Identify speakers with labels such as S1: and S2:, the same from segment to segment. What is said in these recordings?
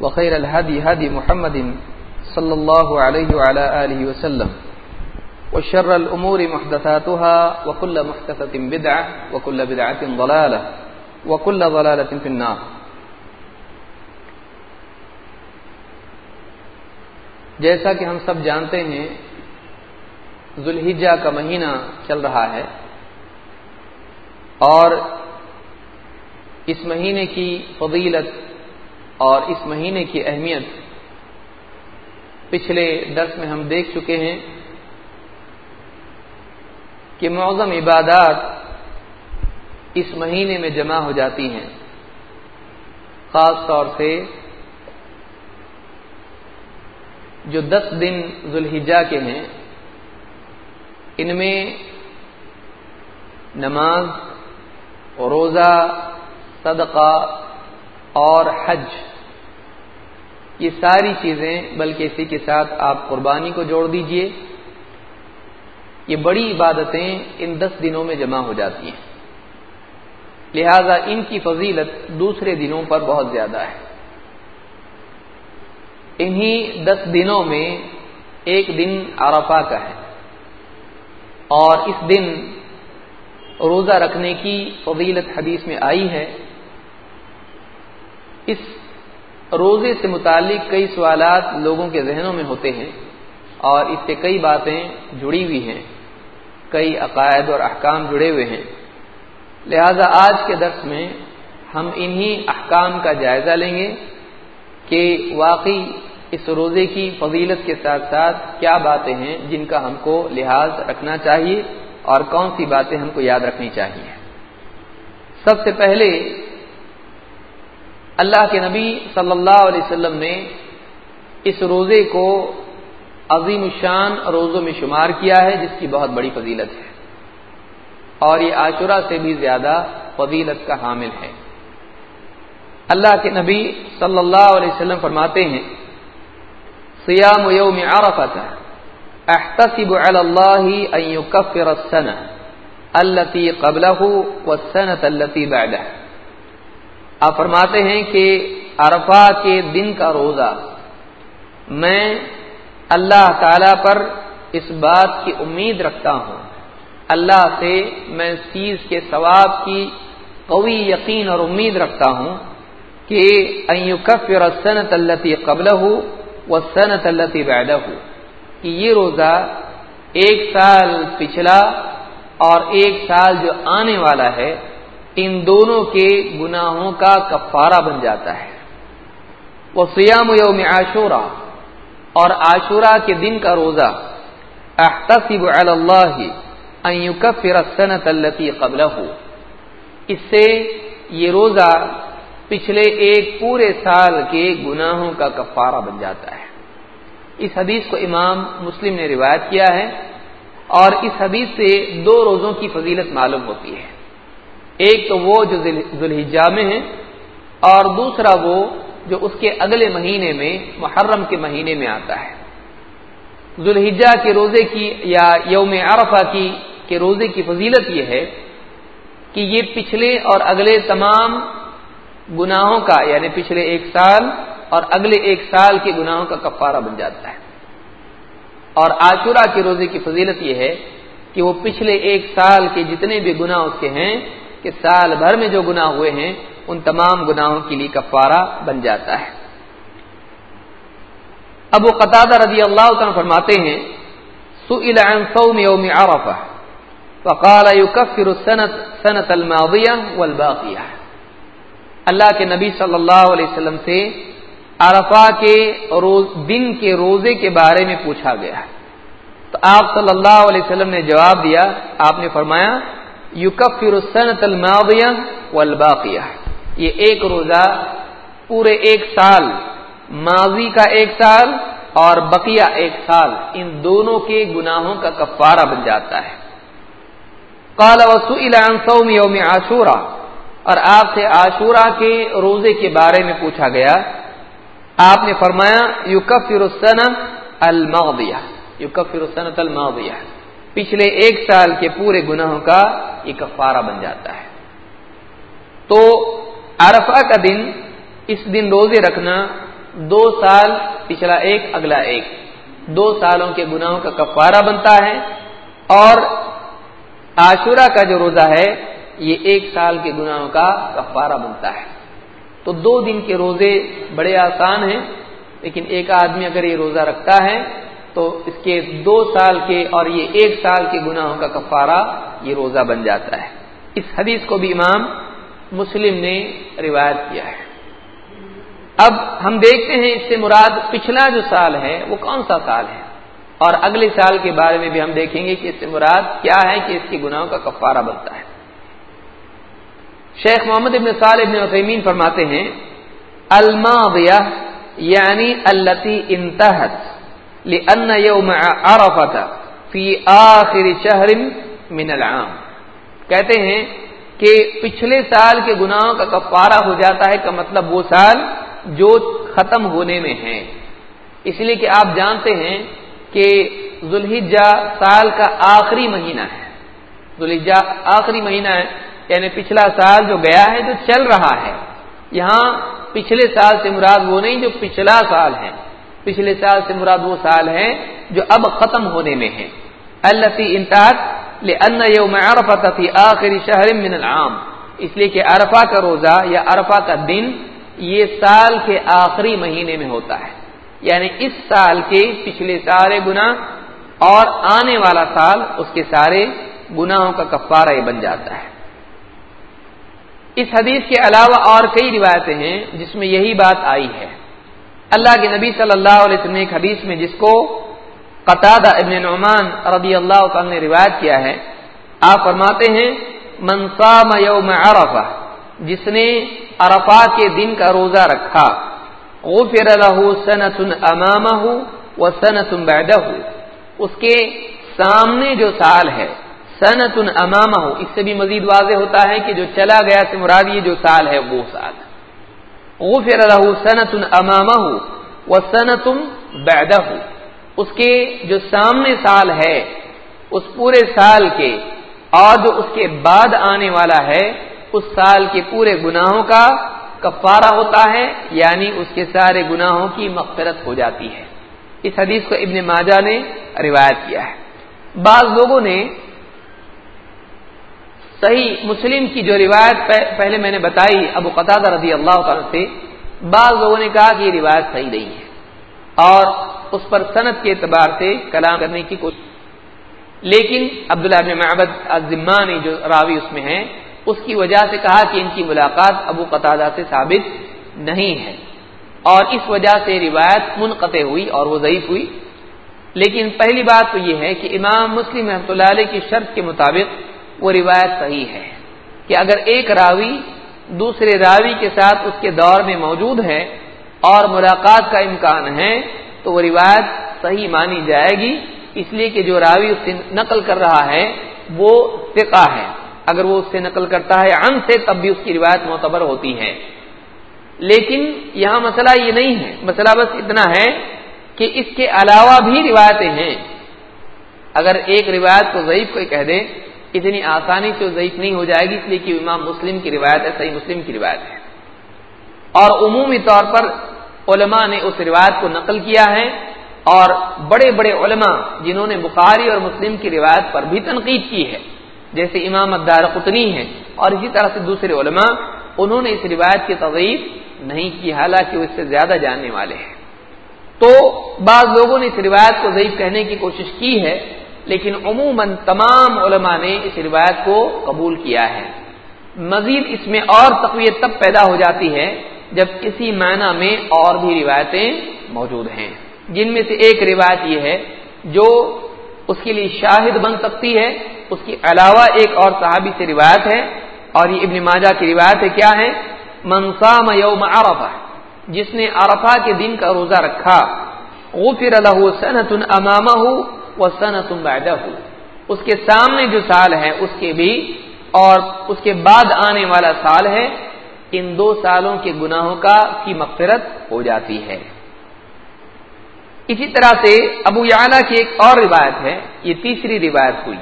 S1: وخير الهدي هدي محمد صلى الله عليه وعلى آله وسلم وشر الأمور محدثاتها وكل محدثة بدعة وكل بدعة ضلالة وكل ضلالة في النار. جیسا کہ ہم سب جانتے ہیں، ذوالحجہ کا مہینہ چل رہا ہے اور اس مہینے کی فضیلت اور اس مہینے کی اہمیت پچھلے درس میں ہم دیکھ چکے ہیں کہ معظم عبادات اس مہینے میں جمع ہو جاتی ہیں۔ خاص طور سے جو دس دن ذوالحجہ کے ہیں، ان میں نماز، روزہ، صدقہ اور حج۔ یہ ساری چیزیں بلکہ اسی کے ساتھ آپ قربانی کو جوڑ دیجیے۔ یہ بڑی عبادتیں ان دس دنوں میں جمع ہو جاتی ہیں۔ لہذا ان کی فضیلت دوسرے دنوں پر بہت زیادہ ہے۔ انہی دس دنوں میں ایک دن عرفہ کا ہے۔ اور اس دن روزہ رکھنے کی فضیلت حدیث میں آئی ہے۔ اس روزے سے متعلق کئی سوالات لوگوں کے ذہنوں میں ہوتے ہیں اور اس سے کئی باتیں جڑی ہوئی ہیں، کئی عقائد اور احکام جڑے ہوئے ہیں۔ لہذا آج کے درس میں ہم انہی احکام کا جائزہ لیں گے کہ واقعی اس روزے کی فضیلت کے ساتھ ساتھ کیا باتیں ہیں جن کا ہم کو لحاظ رکھنا چاہیے اور کون سی باتیں ہم کو یاد رکھنی چاہیے۔ سب سے پہلے اللہ کے نبی صلی اللہ علیہ وسلم نے اس روزے کو عظیم الشان روزوں میں شمار کیا ہے، جس کی بہت بڑی فضیلت ہے۔ اور یہ عاشورہ سے بھی زیادہ فضیلت کا حامل ہے۔ اللہ کے نبی صلی اللہ علیہ وسلم فرماتے ہیں سیام یوم عرفت احتسب علی اللہ ان یکفر السنہ التي قبله والسنة التي بعده آپ فرماتے ہیں کہ عرفہ کے دن کا روزہ میں اللہ تعالی پر اس بات کی امید رکھتا ہوں۔ اللہ سے میں اس چیز کے ثواب کی قوی یقین اور امید رکھتا ہوں کہ ایکفر السنت التی قبل ہو و صنعت التی بیدہ ہو کہ یہ روزہ ایک سال پچھلا اور ایک سال جو آنے والا ہے ان دونوں کے گناہوں کا کفارہ بن جاتا ہے۔ وہ سیام یوم عاشورہ۔ اور عاشورہ کے دن کا روزہ۔ احتسب علی اللہ ان یکفر السنت التی قبل ہو اس سے یہ روزہ پچھلے ایک پورے سال کے گناہوں کا کفارہ بن جاتا ہے۔ اس حدیث کو امام مسلم نے روایت کیا ہے اور اس حدیث سے دو روزوں کی فضیلت معلوم ہوتی ہے۔ ایک تو وہ جو ذوالحجہ میں ہے اور دوسرا وہ جو اس کے اگلے مہینے میں، محرم کے مہینے میں آتا ہے۔ ذوالحجہ کے روزے کی یا یوم عرفہ کی کے روزے کی فضیلت یہ ہے کہ یہ پچھلے اور اگلے تمام گناہوں کا یعنی پچھلے ایک سال اور اگلے ایک سال کے گناہوں کا کفارہ بن جاتا ہے۔ اور عاشورہ کے روزے کی فضیلت یہ ہے کہ وہ پچھلے ایک سال کے جتنے بھی گناہ اس کے ہیں کہ سال بھر میں جو گناہ ہوئے ہیں، ان تمام گناہوں کے لیے کفارہ بن جاتا ہے۔ ابو قطع رضی اللہ عنہ فرماتے ہیں، سئل عن صوم يوم عرفہ، فقال يكفر السنة سنة الماضية والباقية اللہ کے نبی صلی اللہ علیہ وسلم سے عرفہ کے روز، دن کے روزے کے بارے میں پوچھا گیا۔ تو آپ صلی اللہ علیہ وسلم نے جواب دیا، آپ نے فرمایا یوکفر السنت الماضیہ والباقیہ۔ یہ ایک روزہ پورے ایک سال، ماضی کا ایک سال اور بقیہ ایک سال، ان دونوں کے گناہوں کا کفارہ بن جاتا ہے۔ کالا وسوم یوم عاشورہ۔ اور آپ سے عاشورہ کے روزے کے بارے میں پوچھا گیا۔ آپ نے فرمایا یو کفر الماضیہ۔ یو کفر الماضیہ۔ پچھلے ایک سال کے پورے گناہوں کا یہ کفارہ بن جاتا ہے۔ تو عرفہ کا دن، اس دن روزے رکھنا، دو سال پچھلا ایک، اگلا ایک۔ دو سالوں کے گناہوں کا کفارہ بنتا ہے اور عاشورہ کا جو روزہ ہے، یہ ایک سال کے گناہوں کا کفارہ بنتا ہے۔ تو دو دن کے روزے بڑے آسان ہیں، لیکن ایک آدمی اگر یہ روزہ رکھتا ہے تو اس کے دو سال کے اور یہ ایک سال کے گناہوں کا کفارہ یہ روزہ بن جاتا ہے۔ اس حدیث کو بھی امام مسلم نے روایت کیا ہے۔ اب ہم دیکھتے ہیں اس سے مراد پچھلا جو سال ہے وہ کون سا سال ہے؟ اور اگلے سال کے بارے میں بھی ہم دیکھیں گے کہ اس سے مراد کیا ہے کہ اس کے گناہوں کا کفارہ بنتا ہے۔ شیخ محمد ابن صالح ابن وسیمین فرماتے ہیں، الماضیہ یعنی التی انتہت۔ لأن يوم عرفت فی آخر شہر من العام۔ کہتے ہیں کہ پچھلے سال کے گناہوں کا کفارہ ہو جاتا ہے، کا مطلب وہ سال جو ختم ہونے میں ہے۔ اس لیے کہ آپ جانتے ہیں کہ ذوالحجہ سال کا آخری مہینہ ہے۔ ذوالحجہ آخری مہینہ ہے یعنی پچھلا سال جو گیا ہے، جو چل رہا ہے۔ یہاں پچھلے سال سے مراد وہ نہیں، جو پچھلا سال ہے۔ پچھلے سال سے مراد وہ سال ہے جو اب ختم ہونے میں ہے اللہ انتہت یوم عرفت فی آخری شہر من العام۔ اس لیے کہ عرفہ کا روزہ یا عرفہ کا دن یہ سال کے آخری مہینے میں ہوتا ہے۔ یعنی اس سال کے پچھلے سارے گنا اور آنے والا سال اس کے سارے گناہوں کا کفارہ بن جاتا ہے۔ اس حدیث کے علاوہ اور کئی روایتیں ہیں جس میں یہی بات آئی ہے۔ اللہ کے نبی صلی اللہ علیہ وسلم نے ایک حدیث میں جس کو قطع ابن نعمان رضی اللہ تعالی نے روایت کیا ہے، آپ فرماتے ہیں منصام یوم عرفہ جس نے عرفہ کے دن کا روزہ رکھا، غفر له سنت امامہ و سنت بعدہ۔ اس کے سامنے جو سال ہے سنت امامہ، اس سے بھی مزید واضح ہوتا ہے کہ جو چلا گیا سے مراد یہ جو سال ہے، وہ سال۔ غفر له سنت امامہ و سنت بعدہ اس کے جو سامنے سال ہے، اس پورے سال کے اور جو اس کے بعد آنے والا ہے، اس سال کے پورے گناہوں کا کفارہ ہوتا ہے یعنی اس کے سارے گناہوں کی مغفرت ہو جاتی ہے۔ اس حدیث کو ابن ماجہ نے روایت کیا ہے۔ بعض لوگوں نے صحیح مسلم کی جو روایت پہلے میں نے بتائی، ابو قطع رضی اللہ تعالی سے، بعض لوگوں نے کہا کہ یہ روایت صحیح نہیں ہے۔ اور اس پر صنعت کے اعتبار سے کلام کرنے کی کوشش۔ لیکن عبداللہ بن معبد الزمانی جو راوی اس میں ہے اس کی وجہ سے کہا کہ ان کی ملاقات ابو قطع سے ثابت نہیں ہے۔ اور اس وجہ سے روایت منقطع ہوئی اور وہ ضعیف ہوئی۔ لیکن پہلی بات تو یہ ہے کہ امام مسلم رحمۃ اللہ علیہ کی شرط کے مطابق وہ روایت صحیح ہے کہ اگر ایک راوی دوسرے راوی کے ساتھ اس کے دور میں موجود ہے اور ملاقات کا امکان ہے تو وہ روایت صحیح مانی جائے گی، اس لیے کہ جو راوی اس سے نقل کر رہا ہے، وہ فقہ ہے۔ اگر وہ اس سے نقل کرتا ہے ان سے، تب بھی اس کی روایت معتبر ہوتی ہے۔ لیکن یہاں مسئلہ یہ نہیں ہے، مسئلہ بس اتنا ہے کہ اس کے علاوہ بھی روایتیں ہیں۔ اگر ایک روایت کو ضعیف کوئی کہہ دے اتنی آسانی سے ضعیف نہیں ہو جائے گی، اس لیے کہ امام مسلم کی روایت ہے، صحیح مسلم کی روایت ہے۔ اور عمومی طور پر علماء نے اس روایت کو نقل کیا ہے اور بڑے بڑے علماء جنہوں نے بخاری اور مسلم کی روایت پر بھی تنقید کی ہے، جیسے امام ادار قطنی ہے اور اسی طرح سے دوسرے علماء، انہوں نے اس روایت کی تغیر نہیں کی، حالانکہ وہ اس سے زیادہ جاننے والے ہیں۔ تو بعض لوگوں نے اس روایت کو ضعیف کہنے کی کوشش کی ہے لیکن عموماً تمام علماء نے اس روایت کو قبول کیا ہے۔ مزید اس میں اور تقویت تب پیدا ہو جاتی ہے جب کسی معنی میں اور بھی روایتیں موجود ہیں۔ جن میں سے ایک روایت یہ ہے جو اس کے لیے شاہد بن سکتی ہے۔ اس کے علاوہ ایک اور صحابی سے روایت ہے اور یہ ابن ماجہ کی روایت ہے کیا ہے؟ منسام یوم عرفہ، جس نے عرفہ کے دن کا روزہ رکھا، غفر له سنة امامه وسنة بعده. اس کے سامنے جو سال ہے، اس کے بھی اور اس کے بعد آنے والا سال ہے، ان دو سالوں کے گناہوں کا کی مغفرت ہو جاتی ہے۔ اسی طرح سے ابو یعلا کی ایک اور روایت ہے، یہ تیسری روایت ہوئی۔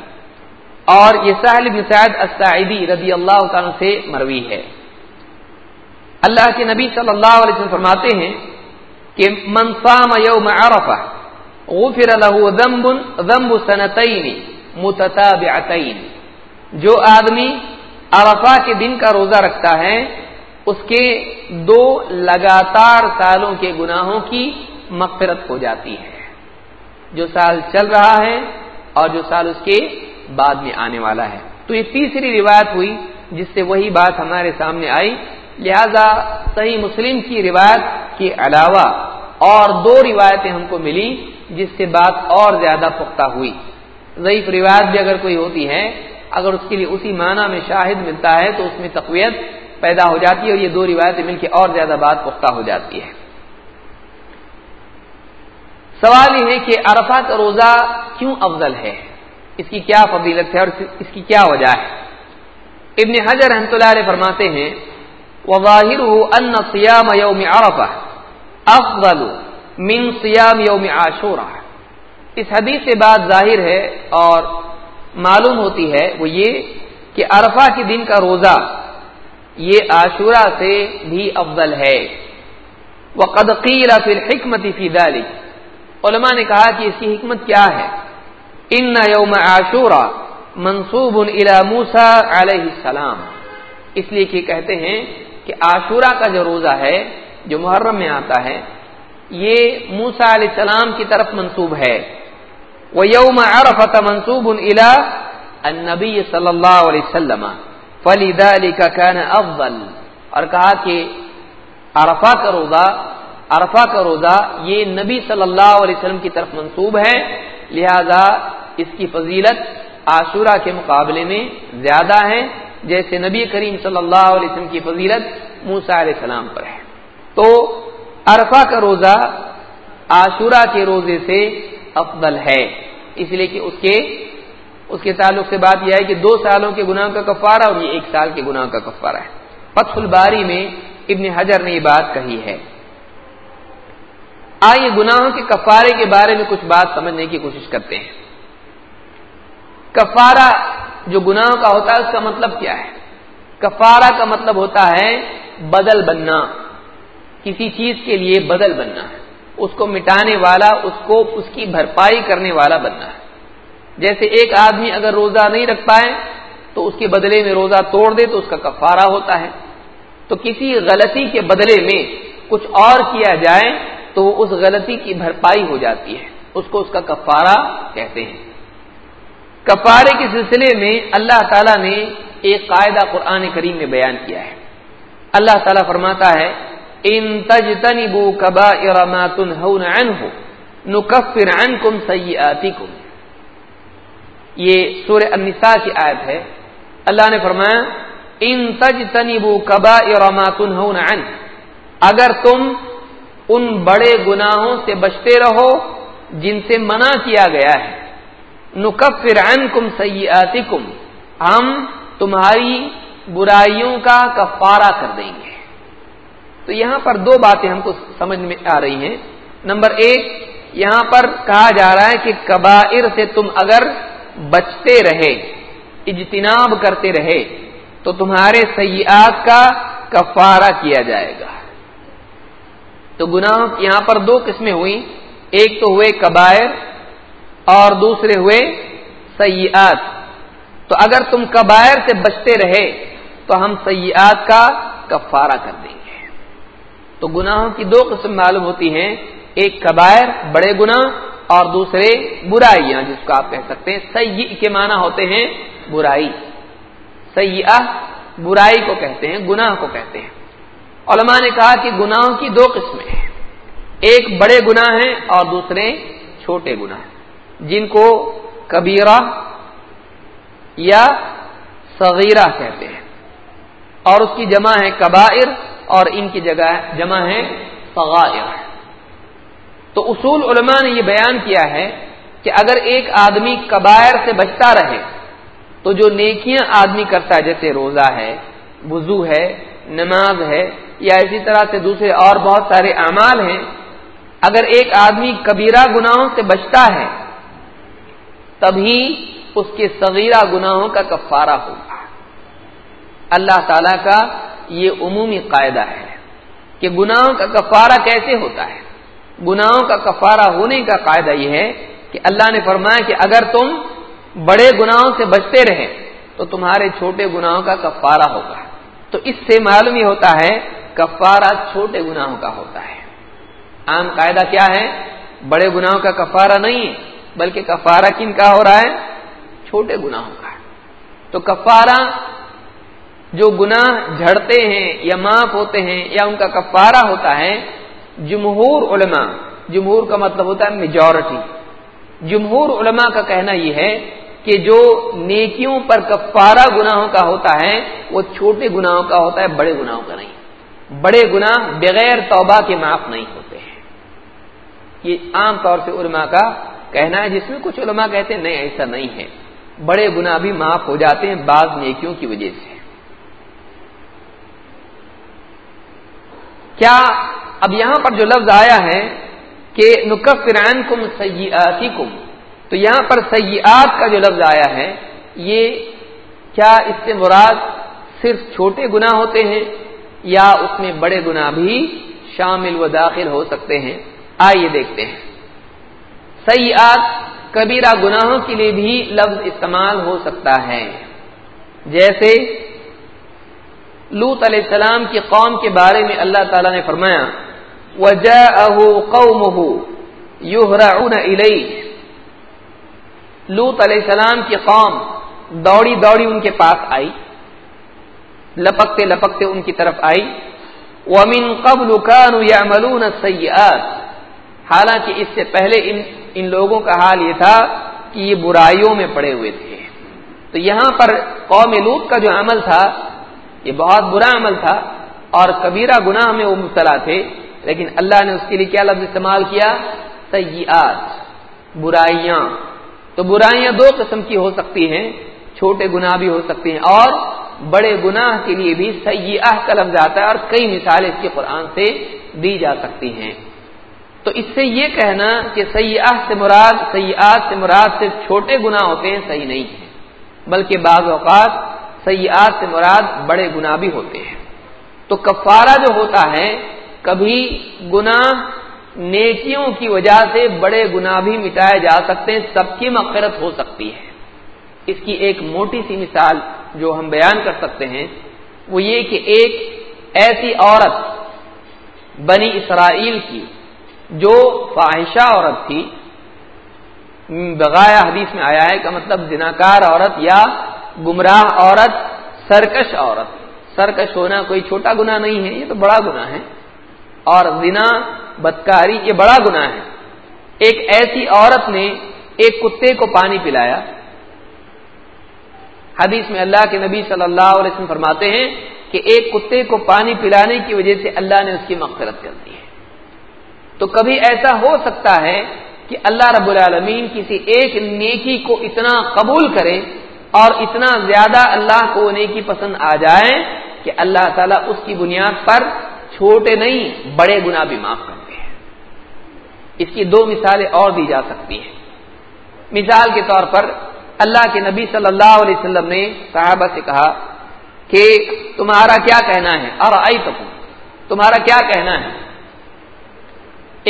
S1: اور یہ ساحل بن سعید السعیدی رضی اللہ تعالیٰ سے مروی ہے۔ اللہ کے نبی صلی اللہ علیہ وسلم فرماتے ہیں کہ من صام یوم عرفہ غفر له ذنب ذنب سنتین متتابعتین جو آدمی عرفہ کے دن کا روزہ رکھتا ہے، اس کے دو لگاتار سالوں کے گناہوں کی مغفرت ہو جاتی ہے۔ جو سال چل رہا ہے اور جو سال اس کے بعد میں آنے والا ہے۔ تو یہ تیسری روایت ہوئی، جس سے وہی بات ہمارے سامنے آئی۔ لہذا صحیح مسلم کی روایت کے علاوہ اور دو روایتیں ہم کو ملی۔ جس سے بات اور زیادہ پختہ ہوئی۔ ضعیف روایت بھی اگر کوئی ہوتی ہے، اگر اس کے لیے اسی معنی میں شاہد ملتا ہے، تو اس میں تقویت پیدا ہو جاتی ہے اور یہ دو روایتیں مل کے اور زیادہ بات پختہ ہو جاتی ہے۔ سوال یہ ہے کہ عرفہ کا روزہ کیوں افضل ہے؟ اس کی کیا فضیلت ہے اور اس کی کیا وجہ ہے؟ ابن حجر رحمۃ اللہ علیہ فرماتے ہیں وظاہر ان سیام یوم عرفہ افضل من سیام یوم عاشورہ اس حدیث سے بات ظاہر ہے اور معلوم ہوتی ہے وہ یہ کہ عرفہ کے دن کا روزہ یہ عاشورہ سے بھی افضل ہے۔ وہ قدقیل پھر حکمت فی ذلك۔ علماء نے کہا کہ اس کی حکمت کیا ہے؟ ان یوم عاشورہ منصوب الى موسا علیہ السلام۔ اس لیے کہ کہتے ہیں کہ عاشورہ کا جو روزہ ہے جو محرم میں آتا ہے یہ موسا علیہ السلام کی طرف منصوب ہے. وہ یوم عرفت منصوب الى النبی صلی اللہ علیہ وسلم. فلی کا کہنا افضل اور کہا کہ عرفہ کا روزہ، عرفہ کا روزہ یہ نبی صلی اللہ علیہ وسلم کی طرف منصوب ہے، لہذا اس کی فضیلت عاشورہ کے مقابلے میں زیادہ ہے، جیسے نبی کریم صلی اللہ علیہ وسلم کی فضیلت موسا علیہ السلام پر ہے. تو عرفہ کا روزہ عاشورہ کے روزے سے افضل ہے۔ اس لیے کہ اس کے اس کے تعلق سے بات یہ ہے کہ دو سالوں کے گناہ کا کفارہ اور یہ ایک سال کے گناہ کا کفارہ ہے۔ فتح الباری میں ابن حجر نے یہ بات کہی ہے۔ آئیے گناہوں کے کفارے کے بارے میں کچھ بات سمجھنے کی کوشش کرتے ہیں۔ کفارہ جو گناہوں کا ہوتا ہے اس کا مطلب کیا ہے؟ کفارہ کا مطلب ہوتا ہے بدل بننا۔ کسی چیز کے لیے بدل بننا ہے۔ اس کو مٹانے والا، اس کو اس کی بھرپائی کرنے والا بننا ہے۔ جیسے ایک آدمی اگر روزہ نہیں رکھ پائے، تو اس کے بدلے میں روزہ توڑ دے تو اس کا کفارہ ہوتا ہے۔ تو کسی غلطی کے بدلے میں کچھ اور کیا جائے، تو وہ اس غلطی کی بھرپائی ہو جاتی ہے۔ اس کو اس کا کفارہ کہتے ہیں۔ کفارے کے سلسلے میں اللہ تعالیٰ نے ایک قاعدہ قرآن کریم میں بیان کیا ہے۔ اللہ تعالیٰ فرماتا ہے ان تج تنبو کبا اراماتن نکفر عنکم سیئاتکم یہ سور النساء کی آیت ہے۔ اللہ نے فرمایا، ان تج تنبو کبا اراماتن اگر تم ان بڑے گناہوں سے بچتے رہو جن سے منع کیا گیا ہے، نکفر عنکم سیئاتکم۔ ہم تمہاری برائیوں کا کفارہ کر دیں گے۔ تو یہاں پر دو باتیں ہم کو سمجھ میں آ رہی ہیں۔ نمبر ایک، یہاں پر کہا جا رہا ہے کہ کبائر سے تم اگر بچتے رہے، اجتناب کرتے رہے، تو تمہارے سیاحت کا کفارہ کیا جائے گا۔ تو گناہ یہاں پر دو قسمیں ہوئی ایک تو ہوئے کبائر اور دوسرے ہوئے سیاحت تو اگر تم کبائر سے بچتے رہے، تو ہم سیاحت کا کفارہ کر دیں گے۔ تو گناہوں کی دو قسم معلوم ہوتی ہیں، ایک کبائر بڑے گنا اور دوسرے برائیاں، جس کو آپ کہہ سکتے ہیں سی کے معنی ہوتے ہیں برائی۔ سیاح برائی کو کہتے ہیں، گناہ کو کہتے ہیں۔ علماء نے کہا کہ گناہوں کی دو قسمیں ہیں۔ ایک بڑے گناہ ہیں اور دوسرے چھوٹے گناہ جن کو کبیرہ یا صغیرہ کہتے ہیں۔ اور اس کی جمع ہے کبائر اور ان کی جگہ جمع ہے فغائر تو اصول علماء نے یہ بیان کیا ہے کہ اگر ایک آدمی کبائر سے بچتا رہے، تو جو نیکیاں آدمی کرتا ہے، جیسے روزہ ہے، وضو ہے، نماز ہے، یا اسی طرح سے دوسرے اور بہت سارے اعمال ہیں، اگر ایک آدمی کبیرہ گناہوں سے بچتا ہے، تبھی اس کے صغیرہ گناہوں کا کفارہ ہوگا۔ اللہ تعالی کا یہ عمومی قاعدہ ہے کہ گناہوں کا کفارہ کیسے ہوتا ہے؟ گناہوں کا کفارہ ہونے کا قاعدہ یہ ہے کہ اللہ نے فرمایا کہ اگر تم بڑے گناہوں سے بچتے رہے تو تمہارے چھوٹے گناہوں کا کفارہ ہوگا۔ تو اس سے معلوم یہ ہوتا ہے کفارہ چھوٹے گناہوں کا ہوتا ہے۔ عام قاعدہ کیا ہے؟ بڑے گناہوں کا کفارہ نہیں ہے، بلکہ کفارہ کن کا ہو رہا ہے؟ چھوٹے گناہوں کا۔ تو کفارہ جو گناہ جھڑتے ہیں یا معاف ہوتے ہیں یا ان کا کفارہ ہوتا ہے، جمہور علماء، جمہور کا مطلب ہوتا ہے میجورٹی جمہور علماء کا کہنا یہ ہے کہ جو نیکیوں پر کفارہ گناہوں کا ہوتا ہے، وہ چھوٹے گناہوں کا ہوتا ہے، بڑے گناہوں کا نہیں۔ بڑے گناہ بغیر توبہ کے معاف نہیں ہوتے ہیں۔ یہ عام طور سے علماء کا کہنا ہے، جس میں کچھ علماء کہتے ہیں، نہیں، ایسا نہیں ہے۔ بڑے گناہ بھی معاف ہو جاتے ہیں بعض نیکیوں کی وجہ سے۔ کیا اب یہاں پر جو لفظ آیا ہے کہ نقفران کم سیاتی کم تو یہاں پر سیاحت کا جو لفظ آیا ہے، یہ کیا اس سے مراد صرف چھوٹے گنا ہوتے ہیں یا اس میں بڑے گنا بھی شامل و داخل ہو سکتے ہیں؟ آئیے دیکھتے ہیں۔ سیاحت کبیرہ گناہوں کے لیے بھی لفظ استعمال ہو سکتا ہے۔ جیسے لوت علیہ السلام کی قوم کے بارے میں اللہ تعالی نے فرمایا وجہ قومه يهرعون اليه لوت علیہ السلام کی قوم دوڑی دوڑی ان کے پاس آئی، لپکتے لپکتے ان کی طرف آئی۔ ومن قبل كانوا يعملون السيئات۔ حالانکہ اس سے پہلے ان ان لوگوں کا حال یہ تھا کہ یہ برائیوں میں پڑے ہوئے تھے۔ تو یہاں پر قوم لوت کا جو عمل تھا یہ بہت برا عمل تھا اور کبیرہ گناہ میں وہ مبتلا تھے، لیکن اللہ نے اس کے لیے کیا لفظ استعمال کیا؟ سیاحت برائیاں۔ تو برائیاں دو قسم کی ہو سکتی ہیں، چھوٹے گناہ بھی ہو سکتے ہیں اور بڑے گناہ کے لیے بھی سیاح کا لفظ آتا ہے اور کئی مثالیں اس کے قرآن سے دی جا سکتی ہیں۔ تو اس سے یہ کہنا کہ سیاح سے مراد سیاحت سے مراد صرف چھوٹے گناہ ہوتے ہیں، صحیح نہیں ہے، بلکہ بعض اوقات سیاحت سے مراد بڑے گناہ بھی ہوتے ہیں۔ تو کفارہ جو ہوتا ہے، کبھی گناہ نیکیوں کی وجہ سے بڑے گناہ بھی مٹائے جا سکتے ہیں، سب کی مغفرت ہو سکتی ہے۔ اس کی ایک موٹی سی مثال جو ہم بیان کر سکتے ہیں، وہ یہ کہ ایک ایسی عورت بنی اسرائیل کی، جو فاحشہ عورت تھی بغایا حدیث میں آیا ہے کا مطلب زناکار عورت یا گمراہ عورت، سرکش عورت۔ سرکش ہونا کوئی چھوٹا گنا نہیں ہے، یہ تو بڑا گنا ہے۔ اور زنا، بدکاری، یہ بڑا گنا ہے۔ ایک ایسی عورت نے ایک کتے کو پانی پلایا۔ حدیث میں اللہ کے نبی صلی اللہ علیہ وسلم فرماتے ہیں کہ ایک کتے کو پانی پلانے کی وجہ سے اللہ نے اس کی مغفرت کر دی ہے۔ تو کبھی ایسا ہو سکتا ہے کہ اللہ رب العالمین کسی ایک نیکی کو اتنا قبول کرے اور اتنا زیادہ اللہ کو نیکی پسند آ جائے کہ اللہ تعالیٰ اس کی بنیاد پر چھوٹے نہیں، بڑے گنا بھی معاف کرتے ہیں اس کی دو مثالیں اور دی جا سکتی ہیں۔ مثال کے طور پر اللہ کے نبی صلی اللہ علیہ وسلم نے صحابہ سے کہا کہ تمہارا کیا کہنا ہے؟ اور آئی تمہارا کیا کہنا ہے؟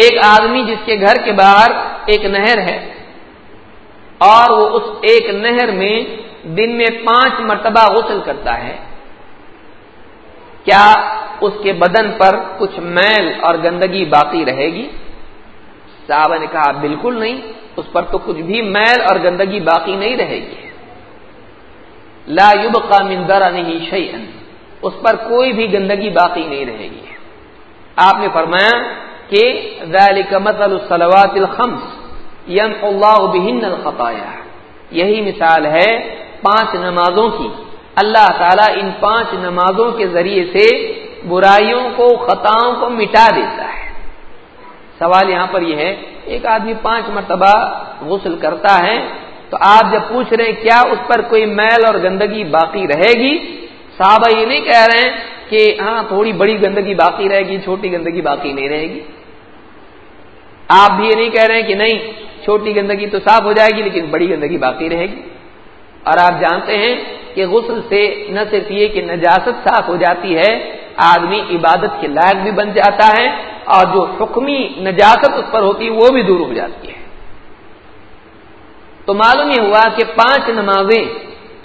S1: ایک آدمی جس کے گھر کے باہر ایک نہر ہے اور وہ اس ایک نہر میں دن میں پانچ مرتبہ غسل کرتا ہے، کیا اس کے بدن پر کچھ میل اور گندگی باقی رہے گی؟ صحابہ نے کہا، بالکل نہیں، اس پر تو کچھ بھی میل اور گندگی باقی نہیں رہے گی۔ لا کا مندرا نہیں شعی اس پر کوئی بھی گندگی باقی نہیں رہے گی۔ آپ نے فرمایا کہ الصلوات الخمس یم اللہ بہن الخطایا۔ یہی مثال ہے پانچ نمازوں کی۔ اللہ تعالیٰ ان پانچ نمازوں کے ذریعے سے برائیوں کو، خطاؤں کو مٹا دیتا ہے۔ سوال یہاں پر یہ ہے، ایک آدمی پانچ مرتبہ غسل کرتا ہے تو آپ جب پوچھ رہے ہیں کیا اس پر کوئی میل اور گندگی باقی رہے گی؟ صحابہ یہ نہیں کہہ رہے ہیں کہ ہاں تھوڑی بڑی گندگی باقی رہے گی، چھوٹی گندگی باقی نہیں رہے گی۔ آپ بھی یہ نہیں کہہ رہے ہیں کہ نہیں، چھوٹی گندگی تو صاف ہو جائے گی، لیکن بڑی گندگی باقی رہے گی۔ اور آپ جانتے ہیں کہ غسل سے نہ صرف یہ کہ نجاست صاف ہو جاتی ہے، آدمی عبادت کے لائق بھی بن جاتا ہے اور جو حکمی نجاست اس پر ہوتی ہے، وہ بھی دور ہو جاتی ہے۔ تو معلوم یہ ہوا کہ پانچ نمازیں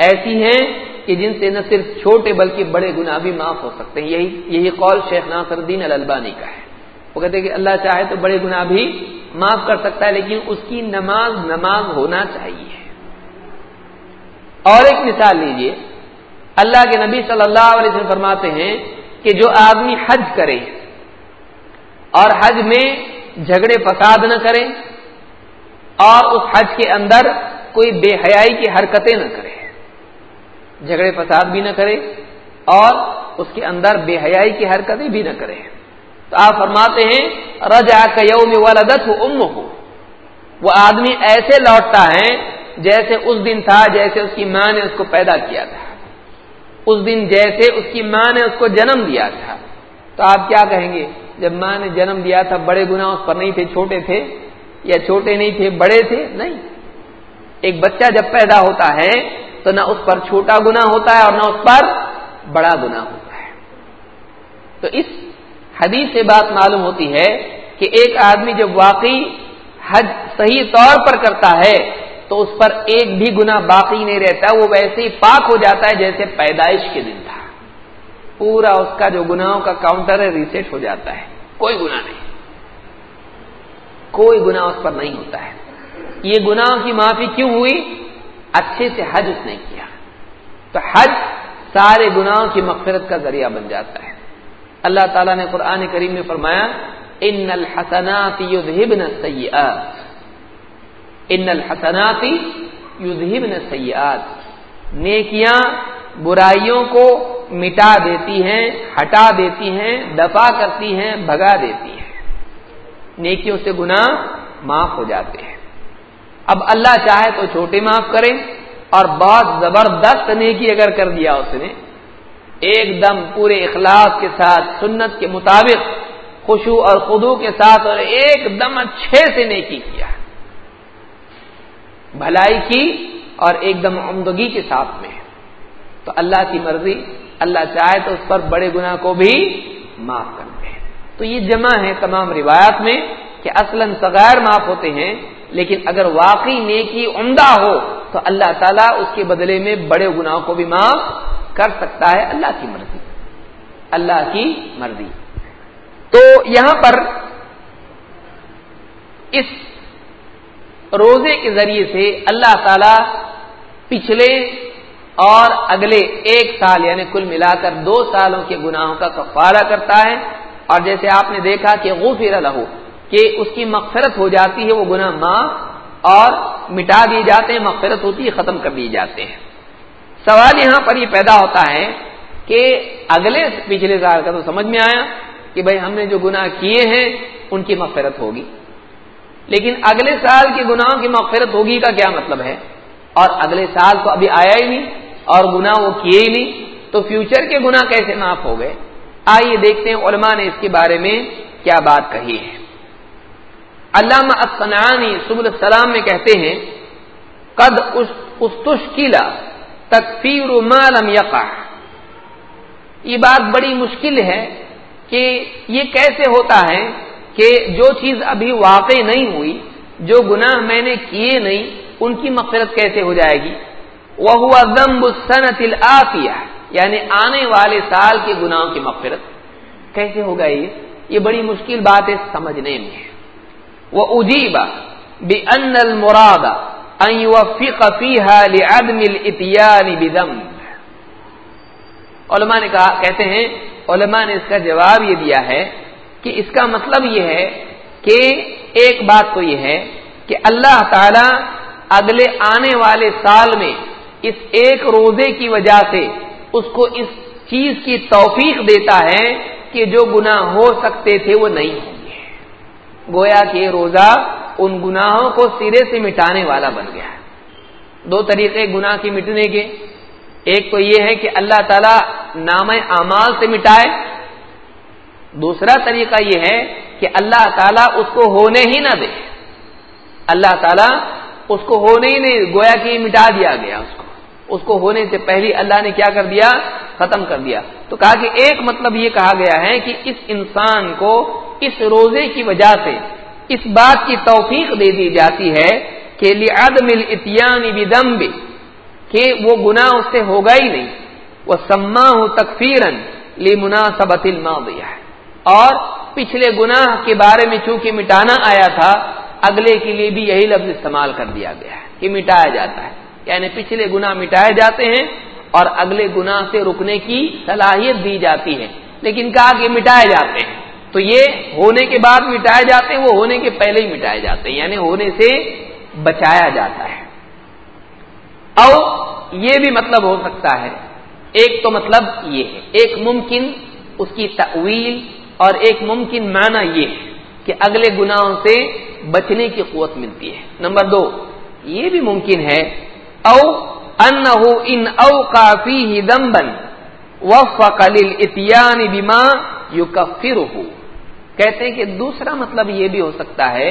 S1: ایسی ہیں کہ جن سے نہ صرف چھوٹے بلکہ بڑے گناہ بھی معاف ہو سکتے ہیں۔ یہی یہی قول شیخ ناصر الدین البانی کا ہے۔ وہ کہتے ہیں کہ اللہ چاہے تو بڑے گناہ بھی معاف کر سکتا ہے، لیکن اس کی نماز نماز ہونا چاہیے۔ اور ایک مثال لیجیے، اللہ کے نبی صلی اللہ علیہ وسلم فرماتے ہیں کہ جو آدمی حج کرے اور حج میں جھگڑے فساد نہ کرے اور اس حج کے اندر کوئی بے حیائی کی حرکتیں نہ کرے، جھگڑے فساد بھی نہ کرے اور اس کے اندر بے حیائی کی حرکتیں بھی نہ کرے۔ تو آپ فرماتے ہیں رجا یوم والدت ام ہو وہ آدمی ایسے لوٹتا ہے جیسے اس دن تھا جیسے اس کی ماں نے اس کو پیدا کیا تھا۔ اس دن جیسے اس کی ماں نے اس کو جنم دیا تھا۔ تو آپ کیا کہیں گے؟ جب ماں نے جنم دیا تھا، بڑے گنا اس پر نہیں تھے، چھوٹے تھے؟ یا چھوٹے نہیں تھے، بڑے تھے؟ نہیں۔ ایک بچہ جب پیدا ہوتا ہے، تو نہ اس پر چھوٹا گنا ہوتا ہے اور نہ اس پر بڑا گنا ہوتا ہے۔ تو اس حدیث سے بات معلوم ہوتی ہے کہ ایک آدمی جب واقعی حج صحیح طور پر کرتا ہے تو اس پر ایک بھی گنا باقی نہیں رہتا، وہ ویسے ہی پاک ہو جاتا ہے جیسے پیدائش کے دن تھا۔ پورا اس کا جو گناہوں کا کاؤنٹر ہے ریسیٹ ہو جاتا ہے۔ کوئی گنا نہیں۔ کوئی گنا اس پر نہیں ہوتا ہے۔ یہ گناہوں کی معافی کیوں ہوئی؟ اچھے سے حج اس نے کیا۔ تو حج سارے گناہوں کی مغفرت کا ذریعہ بن جاتا ہے۔ اللہ تعالیٰ نے قرآن کریم میں فرمایا ان الحسنات یذہبن السیئات ان الحسنات یذہبن السیئات۔ نیکیاں برائیوں کو مٹا دیتی ہیں، ہٹا دیتی ہیں، دفاع کرتی ہیں، بھگا دیتی ہیں۔ نیکیوں سے گناہ معاف ہو جاتے ہیں۔ اب اللہ چاہے تو چھوٹے معاف کرے اور بہت زبردست نیکی اگر کر دیا اس نے، ایک دم پورے اخلاق کے ساتھ، سنت کے مطابق خوشو اور خدو کے ساتھ اور ایک دم اچھے سے نیکی کیا۔ بھلائی کی اور ایک دم عمدگی کے ساتھ میں تو اللہ کی مرضی، اللہ چاہے تو اس پر بڑے گنا کو بھی معاف کر دے۔ تو یہ جمع ہے تمام روایات میں کہ اصلاً سغیر معاف ہوتے ہیں، لیکن اگر واقعی نیکی عمدہ ہو تو اللہ تعالیٰ اس کے بدلے میں بڑے گناہوں کو بھی معاف کر سکتا ہے۔ اللہ کی مرضی۔ اللہ کی مرضی۔ تو یہاں پر اس روزے کے ذریعے سے اللہ تعالی پچھلے اور اگلے ایک سال یعنی کل ملا کر دو سالوں کے گناہوں کا کفارہ کرتا ہے۔ اور جیسے آپ نے دیکھا کہ غفر لہو، کہ اس کی مغفرت ہو جاتی ہے، وہ گناہ ماں اور مٹا دیے جاتے ہیں، مغفرت ہوتی ہے، ختم کر دیے جاتے ہیں۔ سوال یہاں پر یہ پیدا ہوتا ہے کہ اگلے پچھلے سال کا تو سمجھ میں آیا کہ بھائی ہم نے جو گناہ کیے ہیں، ان کی مغفرت ہوگی۔ لیکن اگلے سال کے گناہوں کی مغفرت ہوگی کا کیا مطلب ہے؟ اور اگلے سال تو ابھی آیا ہی نہیں اور گناہ وہ کیے ہی نہیں، تو فیوچر کے گناہ کیسے معاف ہو گئے؟ آئیے دیکھتے ہیں علماء نے اس کے بارے میں کیا بات کہی ہے۔ علامہ الصنعانی سبل السلام میں کہتے ہیں، قد استشکیلا تکفیر ما لم یقع۔ یہ بات بڑی مشکل ہے کہ یہ کیسے ہوتا ہے؟ کہ جو چیز ابھی واقع نہیں ہوئی، جو گناہ میں نے کیے نہیں، ان کی مغفرت کیسے ہو جائے گی؟ وہ ہوا ضمب صنعت العافیہ یعنی آنے والے سال کے گناہوں کی مغفرت۔ کیسے ہوگا یہ؟ یہ بڑی مشکل بات ہے سمجھنے میں۔ وہ اجیبا بے ان المراد علماء نے کہا، کہتے ہیں، علماء نے اس کا جواب یہ دیا ہے کہ اس کا مطلب یہ ہے کہ ایک بات تو یہ ہے کہ اللہ تعالی اگلے آنے والے سال میں اس ایک روزے کی وجہ سے اس کو اس چیز کی توفیق دیتا ہے کہ جو گناہ ہو سکتے تھے وہ نہیں ہوں گے۔ گویا کہ روزہ ان گناہوں کو سرے سے مٹانے والا بن گیا ہے۔ دو طریقے گناہ کی مٹنے کے۔ ایک تو یہ ہے کہ اللہ تعالی نام اعمال سے مٹائے۔ دوسرا طریقہ یہ ہے کہ اللہ تعالیٰ اس کو ہونے ہی نہ دے۔ اللہ تعالیٰ اس کو ہونے ہی نہیں، گویا کہ مٹا دیا گیا اس کو۔ اس کو ہونے سے پہلے اللہ نے کیا کر دیا؟ ختم کر دیا۔ تو کہا کہ ایک مطلب یہ کہا گیا ہے کہ اس انسان کو اس روزے کی وجہ سے اس بات کی توفیق دے دی جاتی ہے کہ عدم الاتیان بدم کہ وہ گناہ اس سے ہوگا ہی نہیں۔ وہ سما ہوں تکفیرن لی مناسبت ہے اور پچھلے گناہ کے بارے میں چونکہ مٹانا آیا تھا، اگلے کے لیے بھی یہی لفظ استعمال کر دیا گیا ہے کہ مٹایا جاتا ہے۔ یعنی پچھلے گناہ مٹائے جاتے ہیں اور اگلے گناہ سے رکنے کی صلاحیت دی جاتی ہے، لیکن کہا کہ مٹائے جاتے ہیں۔ تو یہ ہونے کے بعد مٹائے جاتے ہیں، وہ ہونے کے پہلے ہی مٹائے جاتے ہیں یعنی ہونے سے بچایا جاتا ہے۔ اور یہ بھی مطلب ہو سکتا ہے، ایک تو مطلب یہ ہے، ایک ممکن اس کی تعویل اور ایک ممکن معنی یہ ہے کہ اگلے گناہوں سے بچنے کی قوت ملتی ہے۔ نمبر دو، یہ بھی ممکن ہے، او ان ان او کافی ہی دمبن اتیان بیما یو کہتے ہیں کہ دوسرا مطلب یہ بھی ہو سکتا ہے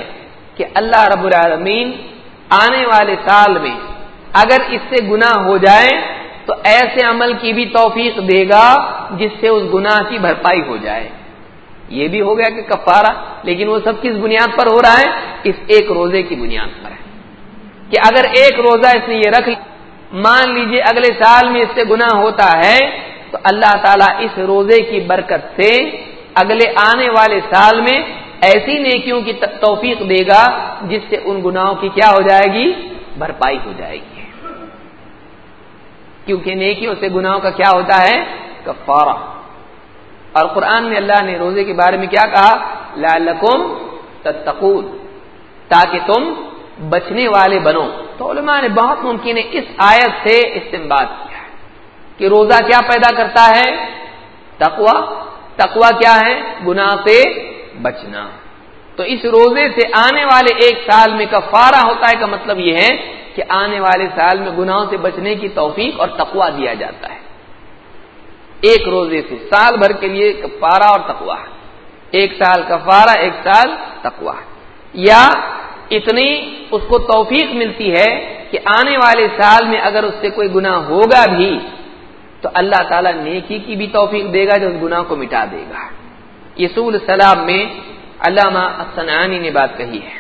S1: کہ اللہ رب العالمین آنے والے سال میں اگر اس سے گنا ہو جائے تو ایسے عمل کی بھی توفیق دے گا جس سے اس گناہ کی بھرپائی ہو جائے۔ یہ بھی ہو گیا کہ کفارہ، لیکن وہ سب کس بنیاد پر ہو رہا ہے؟ اس ایک روزے کی بنیاد پر ہے۔ کہ اگر ایک روزہ اس نے یہ رکھ مان لیجیے اگلے سال میں اس سے گناہ ہوتا ہے، تو اللہ تعالیٰ اس روزے کی برکت سے اگلے آنے والے سال میں ایسی نیکیوں کی توفیق دے گا، جس سے ان گناہوں کی کیا ہو جائے گی؟ بھرپائی ہو جائے گی۔ کیونکہ نیکیوں سے گناہوں کا کیا ہوتا ہے؟ کفارہ۔ اور قرآن میں اللہ نے روزے کے بارے میں کیا کہا؟ لعلکم تتقون، تاکہ تم بچنے والے بنو۔ تو علماء نے بہت ممکن ہے اس آیت سے استعمال کیا ہے کہ روزہ کیا پیدا کرتا ہے؟ تقوا تقوا کیا ہے؟ گناہ سے بچنا۔ تو اس روزے سے آنے والے ایک سال میں کفارہ ہوتا ہے کا مطلب یہ ہے کہ آنے والے سال میں گناہوں سے بچنے کی توفیق اور تقوا دیا جاتا ہے۔ ایک روزے سے سال بھر کے لیے کفارہ اور تقوا ایک سال کفارہ، ایک سال تقوا یا اتنی اس کو توفیق ملتی ہے کہ آنے والے سال میں اگر اس سے کوئی گنا ہوگا بھی، تو اللہ تعالیٰ نیکی کی بھی توفیق دے گا جو اس گناہ کو مٹا دے گا۔ یسول السلام میں علامہ السنانی نے بات کہی ہے۔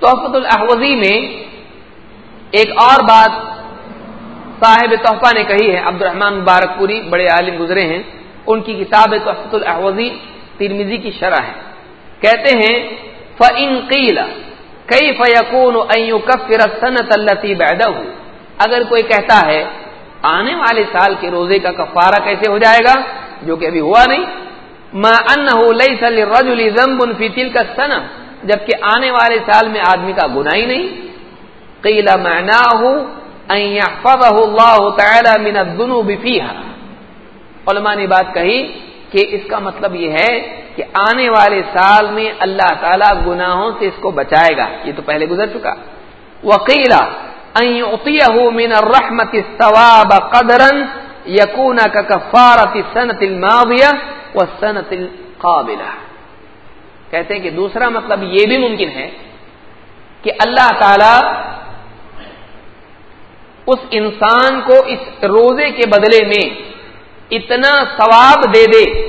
S1: تحفت الحوزی میں ایک اور بات صاحب تحفہ نے کہی ہے عبد الرحمان مبارک پوری بڑے عالم گزرے ہیں، ان کی کتاب تحفت الحوزی ترمیزی کی شرح ہے۔ کہتے ہیں فن قیلا کئی فیقون صنعت اللہ اگر کوئی کہتا ہے، آنے والے سال کے روزے کا کفارہ کیسے ہو جائے گا؟ جو کہ ابھی ہوا نہیں۔ ما ان ضمب فی تلک السنہ جبکہ آنے والے سال میں آدمی کا گناہ ہی نہیں۔ قیل معناه ان يحفظه الله تعالی من الذنوب فيها۔ علماء نے بات کہی کہ اس کا مطلب یہ ہے کہ آنے والے سال میں اللہ تعالی گناہوں سے اس کو بچائے گا۔ یہ تو پہلے گزر چکا۔ وکیلا من الرحمت الثواب قدرا یقون کا کفارت سنت الماضیہ و سنت القابلہ۔ کہتے ہیں کہ دوسرا مطلب یہ بھی ممکن ہے کہ اللہ تعالی اس انسان کو اس روزے کے بدلے میں اتنا ثواب دے دے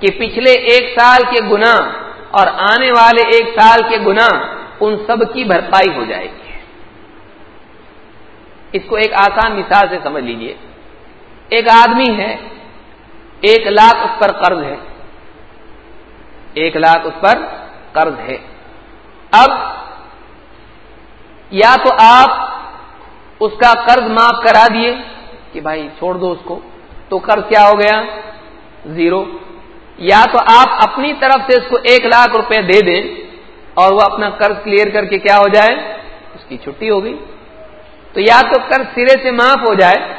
S1: کہ پچھلے ایک سال کے گنا اور آنے والے ایک سال کے گنا ان سب کی بھرپائی ہو جائے گی۔ اس کو ایک آسان مثال سے سمجھ لیجیے۔ ایک آدمی ہے، ایک لاکھ اس پر قرض ہے۔ ایک لاکھ اس پر قرض ہے۔ اب یا تو آپ اس کا قرض معاف کرا دیے کہ بھائی چھوڑ دو اس کو، تو قرض کیا ہو گیا؟ زیرو۔ یا تو آپ اپنی طرف سے اس کو ایک لاکھ روپے دے دیں اور وہ اپنا قرض کلیئر کر کے کیا ہو جائے؟ اس کی چھٹی ہو گئی۔ تو یا تو قرض سرے سے معاف ہو جائے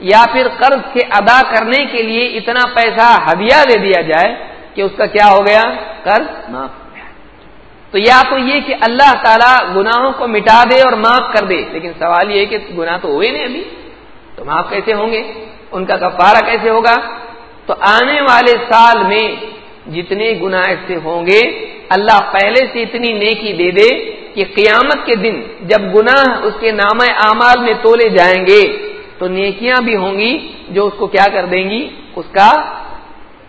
S1: یا پھر قرض کے ادا کرنے کے لیے اتنا پیسہ ہدیہ دے دیا جائے کہ اس کا کیا ہو گیا؟ قرض معاف۔ تو یا تو یہ کہ اللہ تعالیٰ گناہوں کو مٹا دے اور معاف کر دے، لیکن سوال یہ کہ گناہ تو ہوئے نہیں ابھی؟ تو معاف کیسے ہوں گے؟ ان کا کفارہ کیسے ہوگا؟ تو آنے والے سال میں جتنے گناہ سے ہوں گے، اللہ پہلے سے اتنی نیکی دے دے کہ قیامت کے دن جب گناہ اس کے نام اعمال میں تولے جائیں گے، تو نیکیاں بھی ہوں گی، جو اس کو کیا کر دیں گی؟ اس کا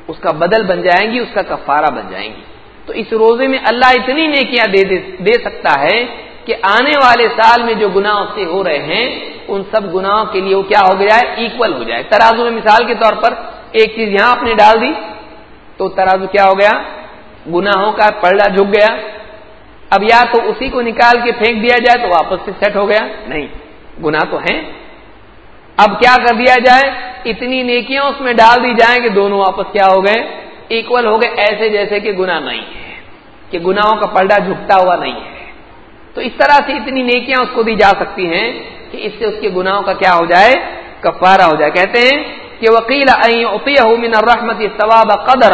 S1: اس کا بدل بن جائیں گی، اس کا کفارہ بن جائیں گی۔ تو اس روزے میں اللہ اتنی نیکیاں دے دے, دے سکتا ہے کہ آنے والے سال میں جو گناہ اس سے ہو رہے ہیں ان سب گناہوں کے لیے وہ کیا ہو گیا ہے؟ ایکول ہو جائے۔ ترازو میں مثال کے طور پر ایک چیز یہاں آپ نے ڈال دی تو ترازو کیا ہو گیا؟ گناہوں کا پلڑا جھک گیا۔ اب یا تو اسی کو نکال کے پھینک دیا جائے تو واپس سے سیٹ ہو گیا۔ نہیں گنا تو ہیں۔ اب کیا کر دیا جائے؟ اتنی نیکیاں اس میں ڈال دی جائیں کہ دونوں واپس کیا ہو گئے؟ ایکول ہو گئے ایسے جیسے کہ گنا نہیں ہے، کہ گناہوں کا پلڈا جھکتا ہوا نہیں ہے۔ تو اس طرح سے اتنی نیکیاں اس کو دی جا سکتی ہیں کہ اس سے اس کے گناہوں کا کیا ہو جائے؟ کفارہ ہو جائے۔ کہتے ہیں کہ وکیل من الرحمت ثواب قدر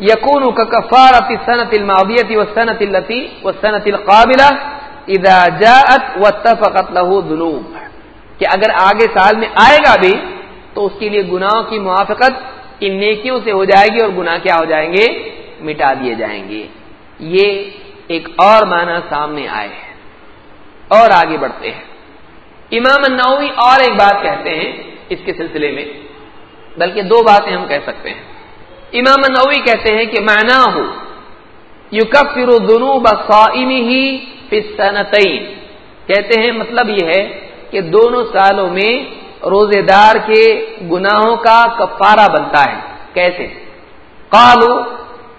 S1: یقون کا کفارت صنعت الماویت و صنعت التی و صنعت القابلہ اذا جاءت واتفقت له ذنوب کہ اگر آگے سال میں آئے گا بھی تو اس کے لیے گناہوں کی موافقت ان نیکیوں سے ہو جائے گی اور گناہ کیا ہو جائیں گے؟ مٹا دیے جائیں گے۔ یہ ایک اور معنی سامنے آئے ہیں اور آگے بڑھتے ہیں۔ امام النووی اور ایک بات کہتے ہیں اس کے سلسلے میں، بلکہ دو باتیں ہم کہہ سکتے ہیں۔ امام النووی کہتے ہیں کہ معنی ہو یو کفر دونوں ہی کہتے ہیں مطلب یہ ہے کہ دونوں سالوں میں روزے دار کے گناہوں کا کفارہ بنتا ہے۔ کیسے؟ قالو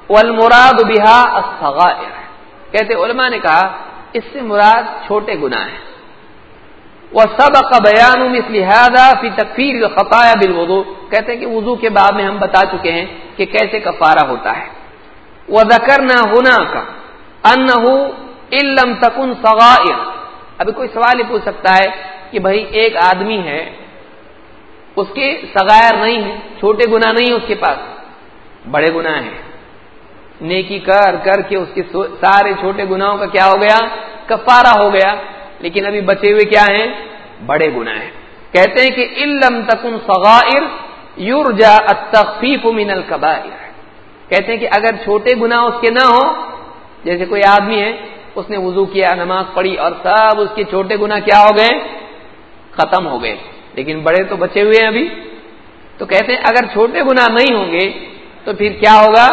S1: والمراد بہا الصغائر۔ کہتے علماء نے کہا، اس سے مراد چھوٹے گناہ ہیں۔ وہ سب کا بیان لہٰذا فی تکفیر خطایا بالوضو کہتے ہیں کہ وضو کے بعد میں ہم بتا چکے ہیں کہ کیسے کفارہ ہوتا ہے۔ وہ ذکر نہ ہونا کا ان علم تکن صغائر۔ ابھی کوئی سوال ہی پوچھ سکتا ہے کہ بھائی ایک آدمی ہے اس کے سغائر نہیں ہے چھوٹے گنا نہیں اس کے پاس۔ بڑے گنا ہیں۔ نیکی کر کر کے اس کے سارے چھوٹے گناہوں کا کیا ہو گیا؟ کفارہ ہو گیا۔ لیکن ابھی بچے ہوئے کیا ہیں؟ بڑے گنا ہیں۔ کہتے ہیں کہ علم تکن صغائر یورجا التخفیف من القبائر کہتے ہیں کہ اگر چھوٹے گنا اس کے نہ ہو جیسے کوئی آدمی ہے، اس نے وضو کیا، نماز پڑھی اور سب اس کے چھوٹے گنا کیا ہو گئے؟ ختم ہو گئے۔ لیکن بڑے تو بچے ہوئے ہیں ابھی۔ تو کہتے ہیں اگر چھوٹے گنا نہیں ہوں گے تو پھر کیا ہوگا؟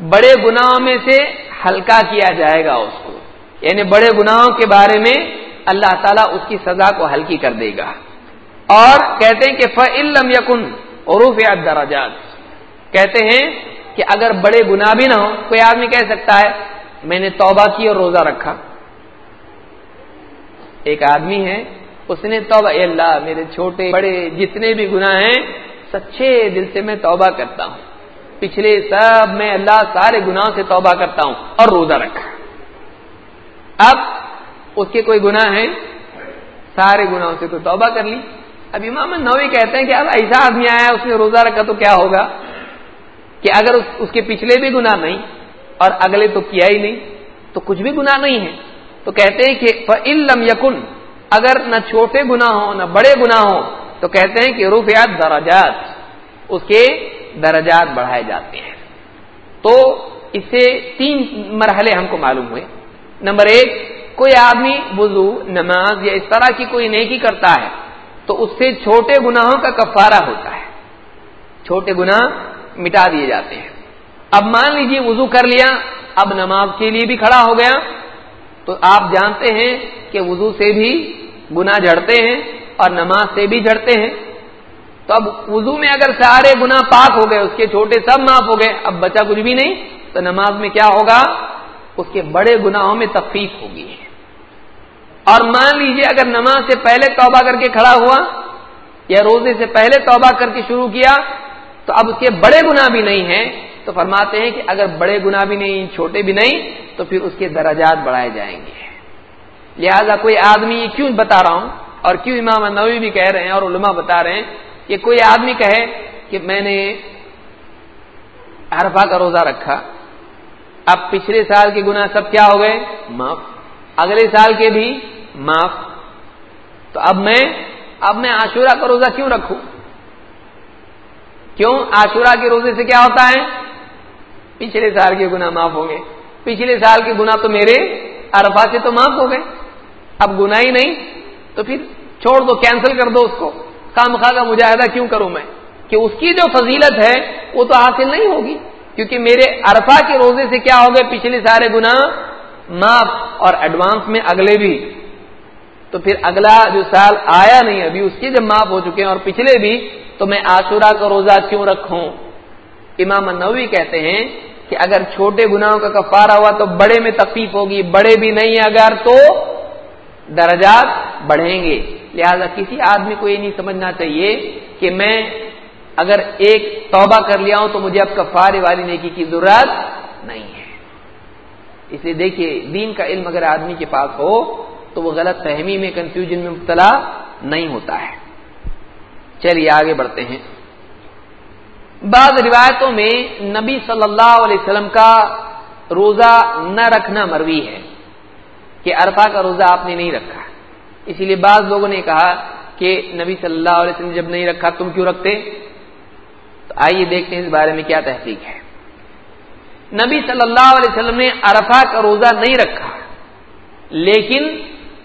S1: بڑے گناہوں میں سے ہلکا کیا جائے گا اس کو۔ یعنی بڑے گناہوں کے بارے میں اللہ تعالیٰ اس کی سزا کو ہلکی کر دے گا۔ اور کہتے ہیں کہ فعلم یقن عروف دراجات کہتے ہیں کہ اگر بڑے گناہ بھی نہ ہو کوئی آدمی کہہ سکتا ہے، میں نے توبہ کی اور روزہ رکھا۔ ایک آدمی ہے اس نے توبہ اے اللہ، میرے چھوٹے بڑے جتنے بھی گناہ ہیں، سچے دل سے میں توبہ کرتا ہوں۔ پچھلے سب میں اللہ سارے گناہ سے توبہ کرتا ہوں اور روزہ رکھا۔ اب اس کے کوئی گناہ ہیں؟ سارے گناہوں سے تو توبہ کر لی۔ اب امام نوی کہتے ہیں کہ اب ایسا آدمی آیا، اس نے روزہ رکھا تو کیا ہوگا؟ کہ اگر اس اس کے پچھلے بھی گناہ نہیں اور اگلے تو کیا ہی نہیں، تو کچھ بھی گناہ نہیں ہے۔ تو کہتے ہیں کہ علم یقن اگر نہ چھوٹے گنا ہو نہ بڑے گنا ہو تو کہتے ہیں کہ روفیات دراجات اس کے درجات بڑھائے جاتے ہیں۔ تو اس سے تین مرحلے ہم کو معلوم ہوئے۔ نمبر ایک، کوئی آدمی وضو، نماز یا اس طرح کی کوئی نیکی کرتا ہے، تو اس سے چھوٹے گناہوں کا کفارہ ہوتا ہے۔ چھوٹے گناہ مٹا دیے جاتے ہیں۔ اب مان لیجیے وضو کر لیا، اب نماز کے لیے بھی کھڑا ہو گیا۔ تو آپ جانتے ہیں کہ وضو سے بھی گنا جڑتے ہیں اور نماز سے بھی جڑتے ہیں۔ تو اب وضو میں اگر سارے گنا پاک ہو گئے، اس کے چھوٹے سب معاف ہو گئے، اب بچا کچھ بھی نہیں، تو نماز میں کیا ہوگا؟ اس کے بڑے گناہوں میں تفریق ہوگی۔ اور مان لیجیے، اگر نماز سے پہلے توبہ کر کے کھڑا ہوا، یا روزے سے پہلے توبہ کر کے شروع کیا، تو اب اس کے بڑے گنا بھی نہیں ہیں۔ تو فرماتے ہیں کہ اگر بڑے گنا بھی نہیں، چھوٹے بھی نہیں، تو پھر اس کے درجات بڑھائے جائیں گے۔ لہذا کوئی آدمی یہ کیوں بتا رہا ہوں اور کیوں امام نوی بھی کہہ رہے ہیں اور علماء بتا رہے ہیں کہ کوئی آدمی کہے کہ میں نے عرفہ کا روزہ رکھا، اب پچھلے سال کے گنا سب کیا ہو گئے؟ معاف۔ اگلے سال کے بھی معاف۔ تو اب میں اب میں آشورا کا روزہ کیوں رکھوں؟ کیوں؟ آشورا کے روزے سے کیا ہوتا ہے؟ پچھلے سال کے گنا معاف ہوں گے۔ پچھلے سال کے گنا تو میرے ارفا سے تو معاف ہو گئے۔ اب گنا ہی نہیں، تو پھر چھوڑ دو کینسل کر دو اس کو۔ کام خواہ کا مجاہدہ کیوں کروں میں؟ کہ اس کی جو فضیلت ہے، وہ تو حاصل نہیں ہوگی۔ کیونکہ میرے ارفا کے روزے سے کیا ہو گئے؟ پچھلے سارے گنا معاف اور ایڈوانس میں اگلے بھی۔ تو پھر اگلا جو سال آیا نہیں، ابھی اس کے جب معاف ہو چکے ہیں اور پچھلے بھی، تو میں آسورا کا روزہ کیوں رکھوں؟ امام نوی کہتے ہیں کہ اگر چھوٹے گناہوں کا کفارہ ہوا تو بڑے میں تکلیف ہوگی، بڑے بھی نہیں، اگر تو درجات بڑھیں گے۔ لہذا کسی آدمی کو یہ نہیں سمجھنا چاہیے کہ میں اگر ایک توبہ کر لیا ہوں تو مجھے اب کفارے والی نیکی کی ضرورت نہیں ہے۔ اس لیے دیکھیے، دین کا علم اگر آدمی کے پاس ہو تو وہ غلط فہمی میں کنفیوژن میں مبتلا نہیں ہوتا ہے۔ چلیے، آگے بڑھتے ہیں۔ بعض روایتوں میں نبی صلی اللہ علیہ وسلم کا روزہ نہ رکھنا مروی ہے۔ کہ ارفا کا روزہ آپ نے نہیں رکھا۔ اسی لیے بعض لوگوں نے کہا کہ نبی صلی اللہ علیہ وسلم جب نہیں رکھا تم کیوں رکھتے؟ تو آئیے دیکھتے ہیں اس بارے میں کیا تحقیق ہے۔ نبی صلی اللہ علیہ وسلم نے ارفا کا روزہ نہیں رکھا، لیکن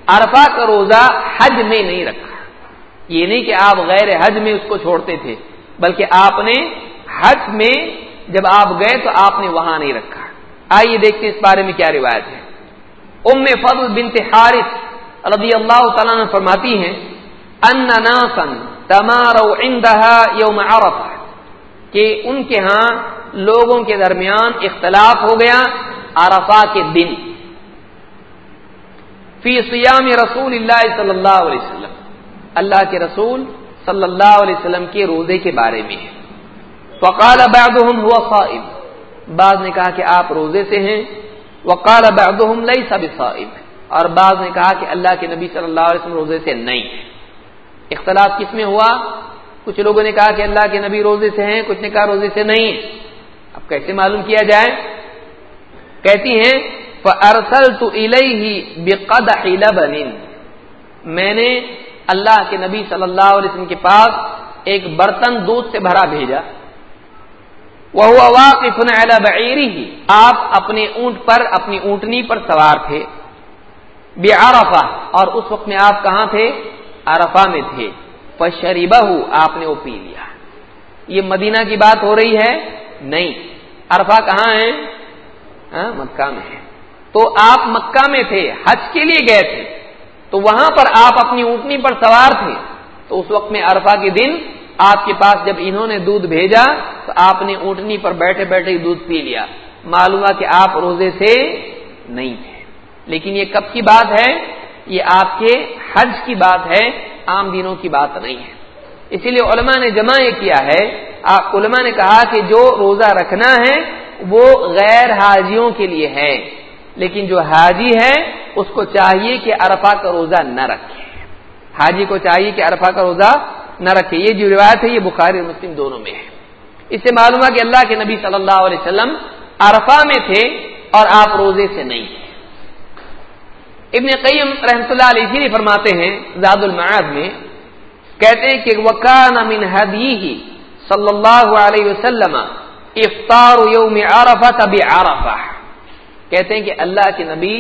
S1: ارفا کا روزہ حج میں نہیں رکھا۔ یہ نہیں کہ آپ غیر حج میں اس کو چھوڑتے تھے، بلکہ آپ نے حج میں جب آپ گئے تو آپ نے وہاں نہیں رکھا۔ آئیے دیکھتے اس بارے میں کیا روایت ہے۔ ام فضل بنت حارث رضی اللہ تعالیٰ نے فرماتی ہیں، ان ناسن تمارو عندها یوم عرفہ کہ ان کے ہاں لوگوں کے درمیان اختلاف ہو گیا عرفہ کے دن۔ فی سیام رسول اللہ صلی اللہ علیہ وسلم۔ اللہ کے رسول صلی اللہ علیہ وسلم کے روزے کے بارے میں ہے۔ وقال بعضهم هو صائم۔ بعض نے کہا کہ آپ روزے سے ہیں۔ وقال بعضهم ليس بصائم اور بعض نے کہا کہ اللہ کے نبی صلی اللہ علیہ وسلم روزے سے نہیں۔ ہے اختلاف کس میں ہوا؟ کچھ لوگوں نے کہا کہ اللہ کے نبی روزے سے ہیں، کچھ نے کہا روزے سے نہیں۔ ہے اب کیسے معلوم کیا جائے؟ کہتی ہیں، فَأَرْسَلْتُ إِلَيْهِ بِقَدَحِ میں نے اللہ کے نبی صلی اللہ علیہ وسلم کے پاس ایک برتن دودھ سے بھرا بھیجا۔ وہ واقف بعیری ہی آپ اپنے اونٹ پر، اپنی اونٹنی پر سوار تھے۔ بے اور اس وقت میں آپ کہاں تھے؟ عرفہ میں تھے۔ پشریبہ آپ نے وہ پی لیا۔ یہ مدینہ کی بات ہو رہی ہے؟ نہیں۔ عرفہ کہاں ہے؟ ہاں، مکہ میں ہے۔ تو آپ مکہ میں تھے، حج کے لیے گئے تھے۔ تو وہاں پر آپ اپنی اونٹنی پر سوار تھے۔ تو اس وقت میں عرفہ کے دن آپ کے پاس جب انہوں نے دودھ بھیجا تو آپ نے اونٹنی پر بیٹھے بیٹھے دودھ پی لیا۔ معلوم کہ آپ روزے سے نہیں تھے۔ لیکن یہ کب کی بات ہے؟ یہ آپ کے حج کی بات ہے، عام دنوں کی بات نہیں ہے۔ اسی لیے علماء نے جمع یہ کیا ہے۔ علماء نے کہا کہ جو روزہ رکھنا ہے وہ غیر حاجیوں کے لیے ہے۔ لیکن جو حاجی ہے، اس کو چاہیے کہ ارفا کا روزہ نہ رکھے۔ حاجی کو چاہیے کہ ارفا کا روزہ نہ رکھے یہ جو روایت ہے، یہ بخاری اور مسلم دونوں میں ہے. اس سے معلوم ہے کہ اللہ کے نبی صلی اللہ علیہ وسلم ارفا میں تھے اور آپ روزے سے نہیں تھے ابن قیم رحمۃ اللہ علیہ فرماتے ہیں، زاد المعاد میں، کہتے ہیں کہ وکان من حدیہ صلی اللہ علیہ وسلم افطار یوم عرفہ تبی عرفہ کہتے ہیں کہ اللہ کے نبی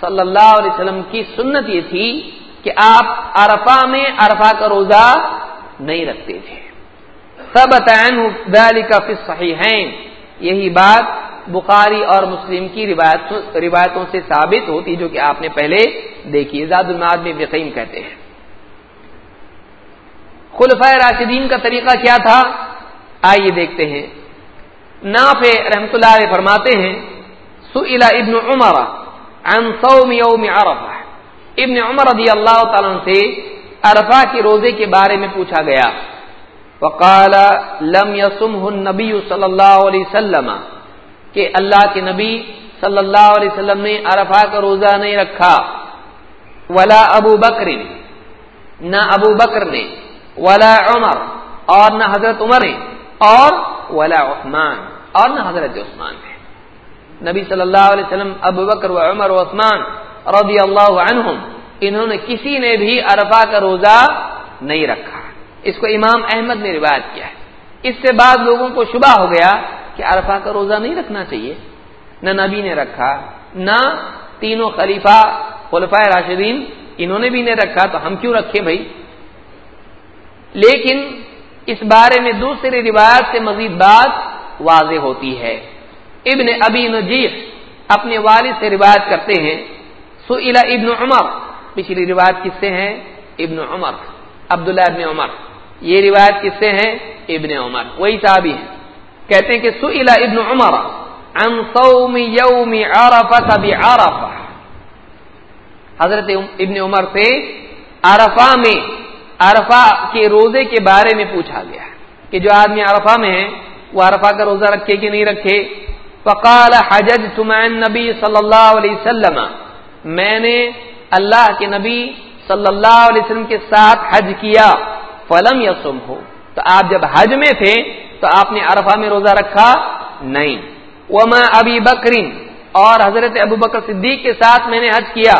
S1: صلی اللہ علیہ وسلم کی سنت یہ تھی کہ آپ عرفہ میں عرفہ کا روزہ نہیں رکھتے تھے۔ سب تعین کا صحیح یہی بات بخاری اور مسلم کی روایتوں سے ثابت ہوتی جو کہ آپ نے پہلے دیکھی زاد الماد میں بقیم کہتے ہیں۔ خلفۂ راشدین کا طریقہ کیا تھا؟ آئیے دیکھتے ہیں۔ ناف رحمت اللہ علیہ فرماتے ہیں، سئل ابن عمر عن صوم یوم عرفہ۔ ابن عمر رضی اللہ تعالیٰ سے عرفہ کے روزے کے بارے میں پوچھا گیا۔ وقال، لم يصمه النبي صلی اللہ علیہ وسلم، کہ اللہ کے نبی صلی اللہ علیہ وسلم نے عرفہ کا روزہ نہیں رکھا۔ ولا ابو بکر، نہ ابو بکر نے، ولا عمر، اور نہ حضرت عمر نے، اور ولا عثمان، اور نہ حضرت عثمان نے۔ نبی صلی اللہ علیہ وسلم، ابو بکر و عمر و عثمان رضی اللہ عنہم انہوں نے کسی نے بھی عرفہ کا روزہ نہیں رکھا۔ اس کو امام احمد نے روایت کیا ہے۔ اس سے بعد لوگوں کو شبہ ہو گیا کہ عرفہ کا روزہ نہیں رکھنا چاہیے۔ نہ نبی نے رکھا، نہ تینوں خلیفہ خلفۂ راشدین انہوں نے بھی نہیں رکھا، تو ہم کیوں رکھے بھائی؟ لیکن اس بارے میں دوسری روایت سے مزید بات واضح ہوتی ہے۔ ابن ابی نجیف اپنے والد سے روایت کرتے ہیں سو ابن عمر پچھلی روایت کس سے ہیں؟ ابن عمر، عبداللہ ابن عمر۔ یہ روایت کس سے ہیں؟ ابن عمر۔ وہی صحابی ہیں۔ کہتے ہیں کہ سو ابن عمر عن صوم یوم عرفہ بعرفہ۔ حضرت ابن عمر سے عرفہ میں، عرفہ کے روزے کے بارے میں پوچھا گیا کہ جو آدمی عرفہ میں ہے، وہ عرفہ کا روزہ رکھے کہ نہیں رکھے؟ فقال حجج تمین نبی صلی اللہ علیہ وسلم، میں نے اللہ کے نبی صلی اللہ علیہ وسلم کے ساتھ حج کیا، فلم یسم ہو۔ تو آپ جب حج میں تھے، تو آپ نے عرفہ میں روزہ رکھا؟ نہیں۔ وما ابی بکرین اور حضرت ابو بکر صدیق کے ساتھ میں نے حج کیا،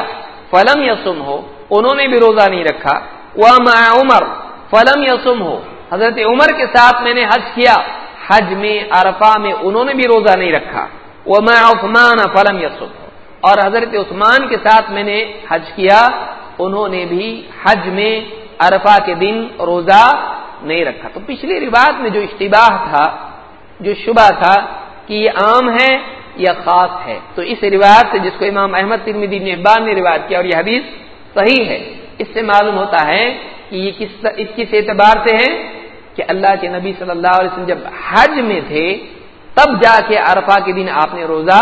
S1: فلم یسم ہو۔ انہوں نے بھی روزہ نہیں رکھا۔ وما عمر، فلم یسم ہو۔ حضرت عمر کے ساتھ میں نے حج کیا۔ حج میں، عرفہ میں انہوں نے بھی روزہ نہیں رکھا۔ وما عثمان، فلم یسم ہو اور حضرت عثمان کے ساتھ میں نے حج کیا، انہوں نے بھی حج میں عرفہ کے دن روزہ نہیں رکھا۔ تو پچھلی روایت میں جو اشتباہ تھا، جو شبہ تھا کہ یہ عام ہے یا خاص ہے، تو اس روایت سے جس کو امام احمد ترمیدی احبان نے روایت کیا اور یہ حدیث صحیح ہے، اس سے معلوم ہوتا ہے کہ یہ کس کس اعتبار سے ہے کہ اللہ کے نبی صلی اللہ علیہ وسلم جب حج میں تھے، تب جا کے عرفہ کے دن آپ نے روزہ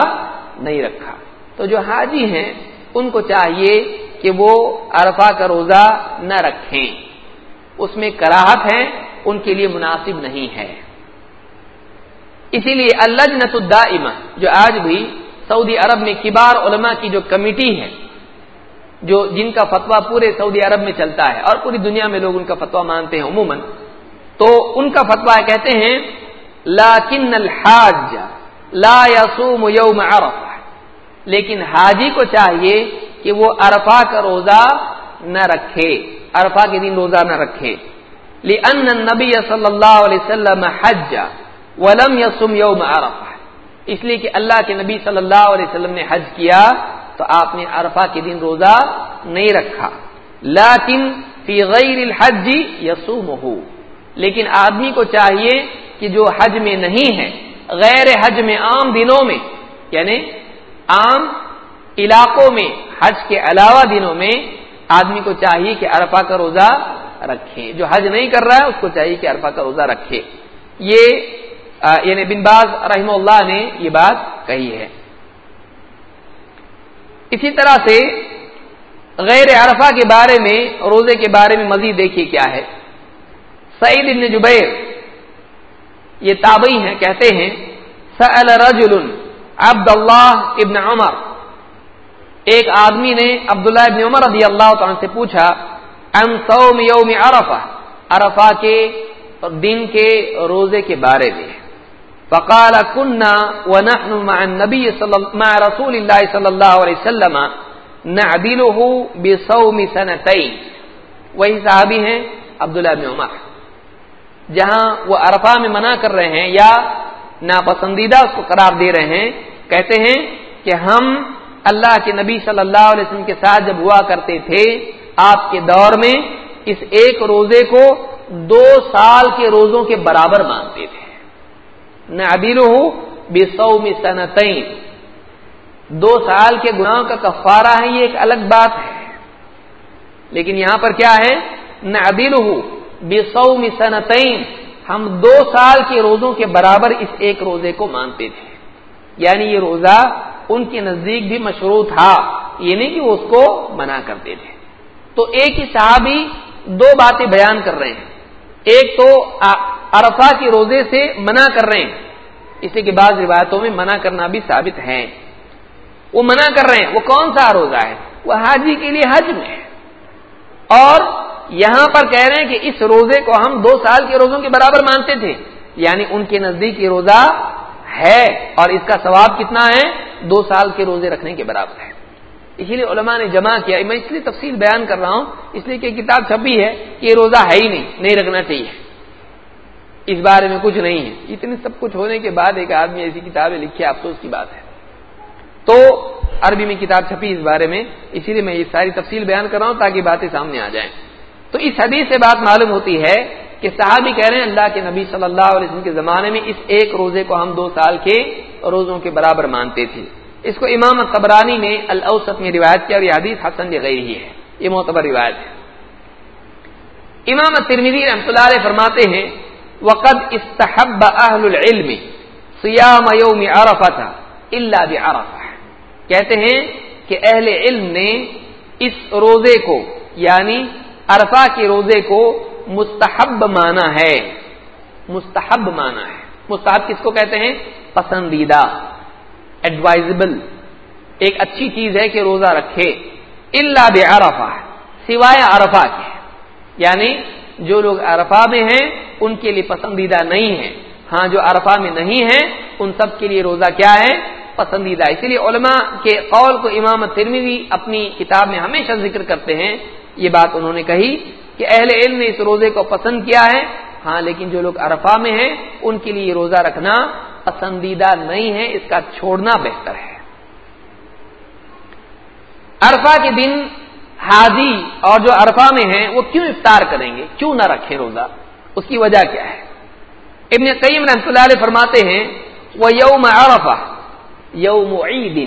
S1: نہیں رکھا۔ تو جو حاجی ہیں، ان کو چاہیے کہ وہ عرفہ کا روزہ نہ رکھیں۔ اس میں کراہت ہے، ان کے لیے مناسب نہیں ہے۔ اسی لیے اللہ الدائمہ، جو آج بھی سعودی عرب میں کبار علماء کی جو کمیٹی ہے، جو جن کا فتویٰ پورے سعودی عرب میں چلتا ہے، اور پوری دنیا میں لوگ ان کا فتویٰ مانتے ہیں عموماً، تو ان کا فتویٰ کہتے ہیں لاکن الحاج لا یسوم یوم عرفہ لیکن حاجی کو چاہیے کہ وہ عرفہ کا روزہ نہ رکھے، عرفہ کے دن روزہ نہ رکھے۔ لأن النبی صلی اللہ علیہ وسلم حج ولم یسم یوم عرفہ اس لیے کہ اللہ کے نبی صلی اللہ علیہ وسلم نے حج کیا تو آپ نے عرفہ کے دن روزہ نہیں رکھا۔ لیکن فی غیر الحج یسومہ لیکن آدمی کو چاہیے کہ جو حج میں نہیں ہے، غیر حج میں عام دنوں میں یعنی عام علاقوں میں، حج کے علاوہ دنوں میں آدمی کو چاہیے کہ عرفہ کا روزہ رکھے۔ جو حج نہیں کر رہا ہے، اس کو چاہیے کہ عرفہ کا روزہ رکھے۔ یہ یعنی بن باز رحم اللہ نے یہ بات کہی ہے۔ اسی طرح سے غیر عرفہ کے بارے میں، روزے کے بارے میں مزید دیکھیے کیا ہے۔ سعید ابن جبیر، یہ تابعی ہیں، کہتے ہیں، سأل رجل عبد اللہ ابن عمر۔ ایک آدمی نے عبداللہ ابن عمر رضی اللہ تعالیٰ سے پوچھا ان سوم یوم عرفہ؟ عرفہ کے دن کے روزے کے بارے میں۔ فقال كنا ونحن مع النبي صلى مع رسول الله صلى الله عليه وسلم نعدله بصوم سنتين وہی صحابی ہیں عبداللہ بن عمر۔ جہاں وہ عرفہ میں منع کر رہے ہیں یا ناپسندیدہ اس کو قرار دے رہے ہیں کہتے ہیں کہ ہم اللہ کے نبی صلی اللہ علیہ وسلم کے ساتھ جب ہوا کرتے تھے، آپ کے دور میں اس ایک روزے کو دو سال کے روزوں کے برابر مانتے تھے۔ نہ ابیل ہوں بے سو میں دو سال کے گناہوں کا کفارہ ہے یہ ایک الگ بات ہے۔ لیکن یہاں پر کیا ہے؟ نہ ابیل ہوں بے سو میں ہم دو سال کے روزوں کے برابر اس ایک روزے کو مانتے تھے۔ یعنی یہ روزہ ان کے نزدیک بھی مشروع تھا یہ نہیں کہ وہ اس کو منع کرتے تھے تو ایک ہی صحابی دو باتیں بیان کر رہے ہیں۔ ایک تو عرفہ کے روزے سے منع کر رہے ہیں۔ اس لیے کہ بعض روایتوں میں منع کرنا بھی ثابت ہے۔ وہ منع کر رہے ہیں۔ وہ کون سا روزہ ہے؟ وہ حاجی کے لیے حج میں ہے۔ اور یہاں پر کہہ رہے ہیں کہ اس روزے کو ہم دو سال کے روزوں کے برابر مانتے تھے یعنی ان کے نزدیک یہ روزہ ہے اور اس کا ثواب کتنا ہے؟ دو سال کے روزے رکھنے کے برابر ہے۔ اسی لیے علماء نے جمع کیا۔ میں اس لیے تفصیل بیان کر رہا ہوں۔ اس لیے کہ کتاب چھپی ہے کہ یہ روزہ ہے ہی نہیں نہیں رکھنا چاہیے۔ اس بارے میں کچھ نہیں ہے۔ اتنے سب کچھ ہونے کے بعد ایک آدمی ایسی کتابیں لکھی افسوس کی بات ہے۔ تو عربی میں کتاب چھپی اس بارے میں۔ اسی لیے میں یہ ساری تفصیل بیان کر رہا ہوں تاکہ باتیں سامنے آ جائیں۔ تو اس حدیث سے بات معلوم ہوتی ہے کہ صحابی کہہ رہے ہیں اللہ کے نبی صلی اللہ علیہ وسلم کے زمانے میں اس ایک روزے کو ہم دو سال کے روزوں کے برابر مانتے تھے۔ اس کو امام قبرانی نے الاوسط میں روایت کیا اور یہ حدیث حسن گئی ہی ہے۔ یہ معتبر روایت ہے۔ امام ترمیدی رحمۃ اللہ علیہ فرماتے ہیں، وقد استحب اہل العلم سیام یوم عرفہ تھا اللہ بعرفہ کہتے ہیں کہ اہل علم نے اس روزے کو یعنی عرفہ کے روزے کو مستحب مانا ہے۔ مستحب مانا ہے۔ مستحب کس کو کہتے ہیں؟ پسندیدہ ایڈوائزبل ایک اچھی چیز ہے کہ روزہ رکھے۔ اللہ بعرفہ، سوائے عرفہ کے۔ یعنی جو لوگ عرفہ میں ہیں، ان کے لیے پسندیدہ نہیں ہے ہاں جو عرفہ میں نہیں ہے ان سب کے لیے روزہ کیا ہے؟ پسندیدہ۔ اسی لیے علماء کے قول کو امام ترمیوی اپنی کتاب میں ہمیشہ ذکر کرتے ہیں۔ یہ بات انہوں نے کہی۔ کہ اہل علم نے اس روزے کو پسند کیا ہے۔ ہاں لیکن جو لوگ عرفہ میں ہیں، ان کے لیے یہ روزہ رکھنا پسندیدہ نہیں ہے، اس کا چھوڑنا بہتر ہے۔ عرفہ کے دن حاجی اور جو عرفہ میں ہیں، وہ کیوں افطار کریں گے؟ کیوں نہ رکھیں روزہ؟ اس کی وجہ کیا ہے؟ ابن قیم رحمۃ اللہ علیہ فرماتے ہیں وہ یوم عرفہ یوم عید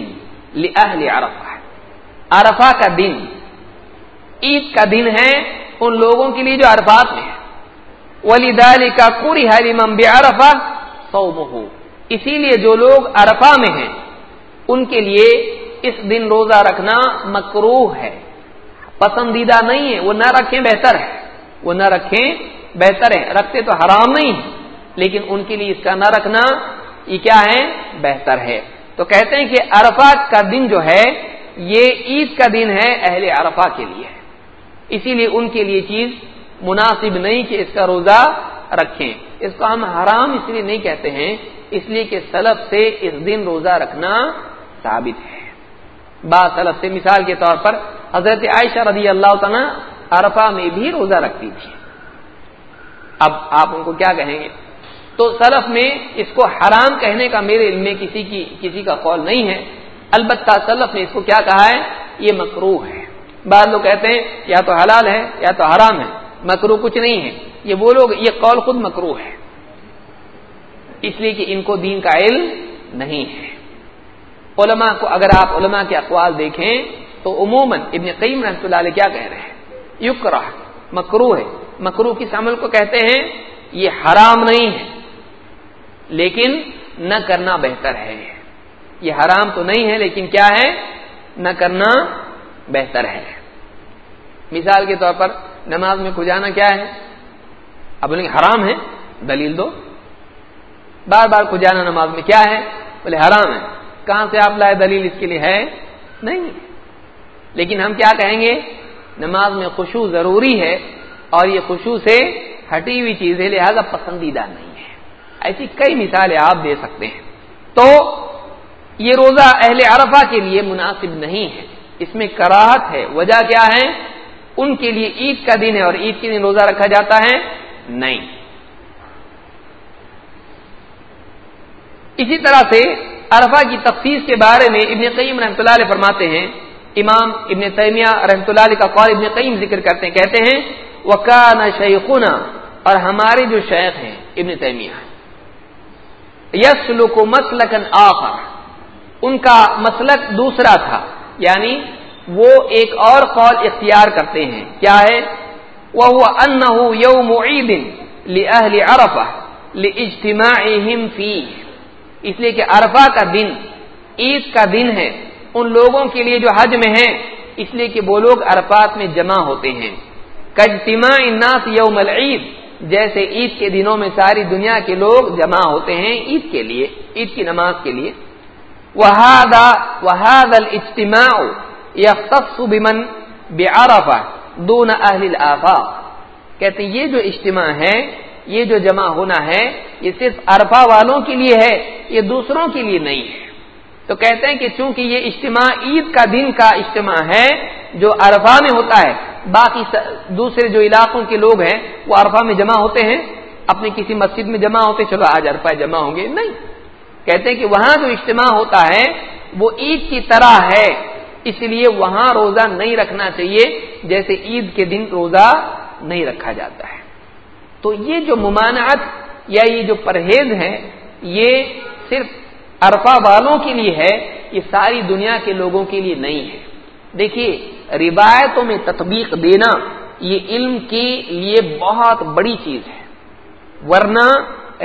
S1: عرفہ عرفہ کا دن، عید کا دن ہے ان لوگوں کے لیے جو عرفات میں ہے ولی دال کا کوری حلی ممبے عرفہ سو اسی لیے جو لوگ عرفہ میں ہیں، ان کے لیے اس دن روزہ رکھنا مکروح ہے۔ پسندیدہ نہیں ہے، وہ نہ رکھیں بہتر ہے۔ وہ نہ رکھیں بہتر ہے۔ رکھتے تو حرام نہیں ہے، لیکن ان کے لیے اس کا نہ رکھنا، یہ کیا ہے؟ بہتر ہے۔ تو کہتے ہیں کہ عرفہ کا دن جو ہے، یہ عید کا دن ہے اہل عرفہ کے لیے۔ اسی لیے ان کے لیے چیز مناسب نہیں کہ اس کا روزہ رکھیں۔ اس کو ہم حرام اس لیے نہیں کہتے ہیں، اس لیے کہ سلف سے اس دن روزہ رکھنا ثابت ہے۔ با سلف سے مثال کے طور پر حضرت عائشہ رضی اللہ تعالیٰ عرفہ میں بھی روزہ رکھتی تھی۔ اب آپ ان کو کیا کہیں گے؟ تو سلف میں اس کو حرام کہنے کا میرے علم میں کسی کی، کسی کا قول نہیں ہے۔ البتہ سلف نے اس کو کیا کہا ہے؟ یہ مکرو ہے۔ بعض لوگ کہتے ہیں یا تو حلال ہے یا تو حرام ہے مکرو کچھ نہیں ہے۔ یہ وہ لوگ، یہ قول خود مکرو ہے۔ اس لیے کہ ان کو دین کا علم نہیں ہے۔ علماء کو اگر آپ علماء کے اقوال دیکھیں تو عموماً ابن قیم رحمۃ اللہ علیہ کیا کہہ رہے ہیں؟ یقرا مکرو ہے۔ مکرو کس عمل کو کہتے ہیں؟ یہ حرام نہیں ہے۔ لیکن نہ کرنا بہتر ہے۔ یہ حرام تو نہیں ہے، لیکن کیا ہے؟ نہ کرنا بہتر ہے۔ مثال کے طور پر نماز میں کھجانا کیا ہے؟ اب بولیں حرام ہے، دلیل دو۔ بار بار کھجانا نماز میں کیا ہے؟ بولے حرام ہے۔ کہاں سے آپ لائے دلیل اس کے لیے ہے؟ نہیں۔ لیکن ہم کیا کہیں گے؟ نماز میں خوشو ضروری ہے اور یہ خوشو سے ہٹی ہوئی چیز ہے، لہذا پسندیدہ نہیں ہے۔ ایسی کئی مثالیں آپ دے سکتے ہیں۔ تو یہ روزہ اہل عرفہ کے لیے مناسب نہیں ہے۔ اس میں کراہت ہے۔ وجہ کیا ہے؟ ان کے لیے عید کا دن ہے اور عید کے دن روزہ رکھا جاتا ہے؟ نہیں۔ اسی طرح سے عرفہ کی تفصیل کے بارے میں ابن قیم رحمۃ اللہ علیہ فرماتے ہیں۔ امام ابن تیمیہ رحمۃ اللہ علیہ کا قول ابن قیم ذکر کرتے ہیں، کہتے ہیں وکان شیخنا اور ہمارے جو شیخ ہیں، ابن تیمیہ یسلک مسلکن آخر۔ ان کا مسلک دوسرا تھا۔ یعنی وہ ایک اور قول اختیار کرتے ہیں۔ کیا ہے؟ وہ ان یوم عید لأهل عرفہ لاجتماعهم فيه۔ اس لیے کہ عرفہ کا دن، عید کا دن ہے۔ ان لوگوں کے لیے جو حج میں ہیں، اس لیے کہ وہ لوگ عرفات میں جمع ہوتے ہیں۔ کجتماع الناس یوم العید جیسے عید کے دنوں میں ساری دنیا کے لوگ جمع ہوتے ہیں عید کے لیے، عید کی نماز کے لیے۔ وہادا وہاد الاجتماع یختص بمن؟ بعرفہ دون اہل الافاق کہتے ہیں، یہ جو اجتماع ہے، یہ جو جمع ہونا ہے، یہ صرف عرفہ والوں کے لیے ہے، یہ دوسروں کے لیے نہیں ہے. تو کہتے ہیں کہ چونکہ یہ اجتماع عید کا دن کا اجتماع ہے، جو عرفہ میں ہوتا ہے، باقی دوسرے جو علاقوں کے لوگ ہیں، وہ عرفہ میں جمع ہوتے ہیں، اپنی کسی مسجد میں جمع ہوتے، چلو آج عرفہ جمع ہوں گے، نہیں. کہتے ہیں کہ وہاں جو اجتماع ہوتا ہے وہ عید کی طرح ہے، اس لیے وہاں روزہ نہیں رکھنا چاہیے، جیسے عید کے دن روزہ نہیں رکھا جاتا ہے۔ تو یہ جو ممانعت یا یہ جو پرہیز ہے، یہ صرف ارفا والوں کے لیے ہے، یہ ساری دنیا کے لوگوں کے لیے نہیں ہے۔ دیکھیے، روایتوں میں تطبیق دینا یہ علم کے لیے بہت بڑی چیز ہے۔ ورنہ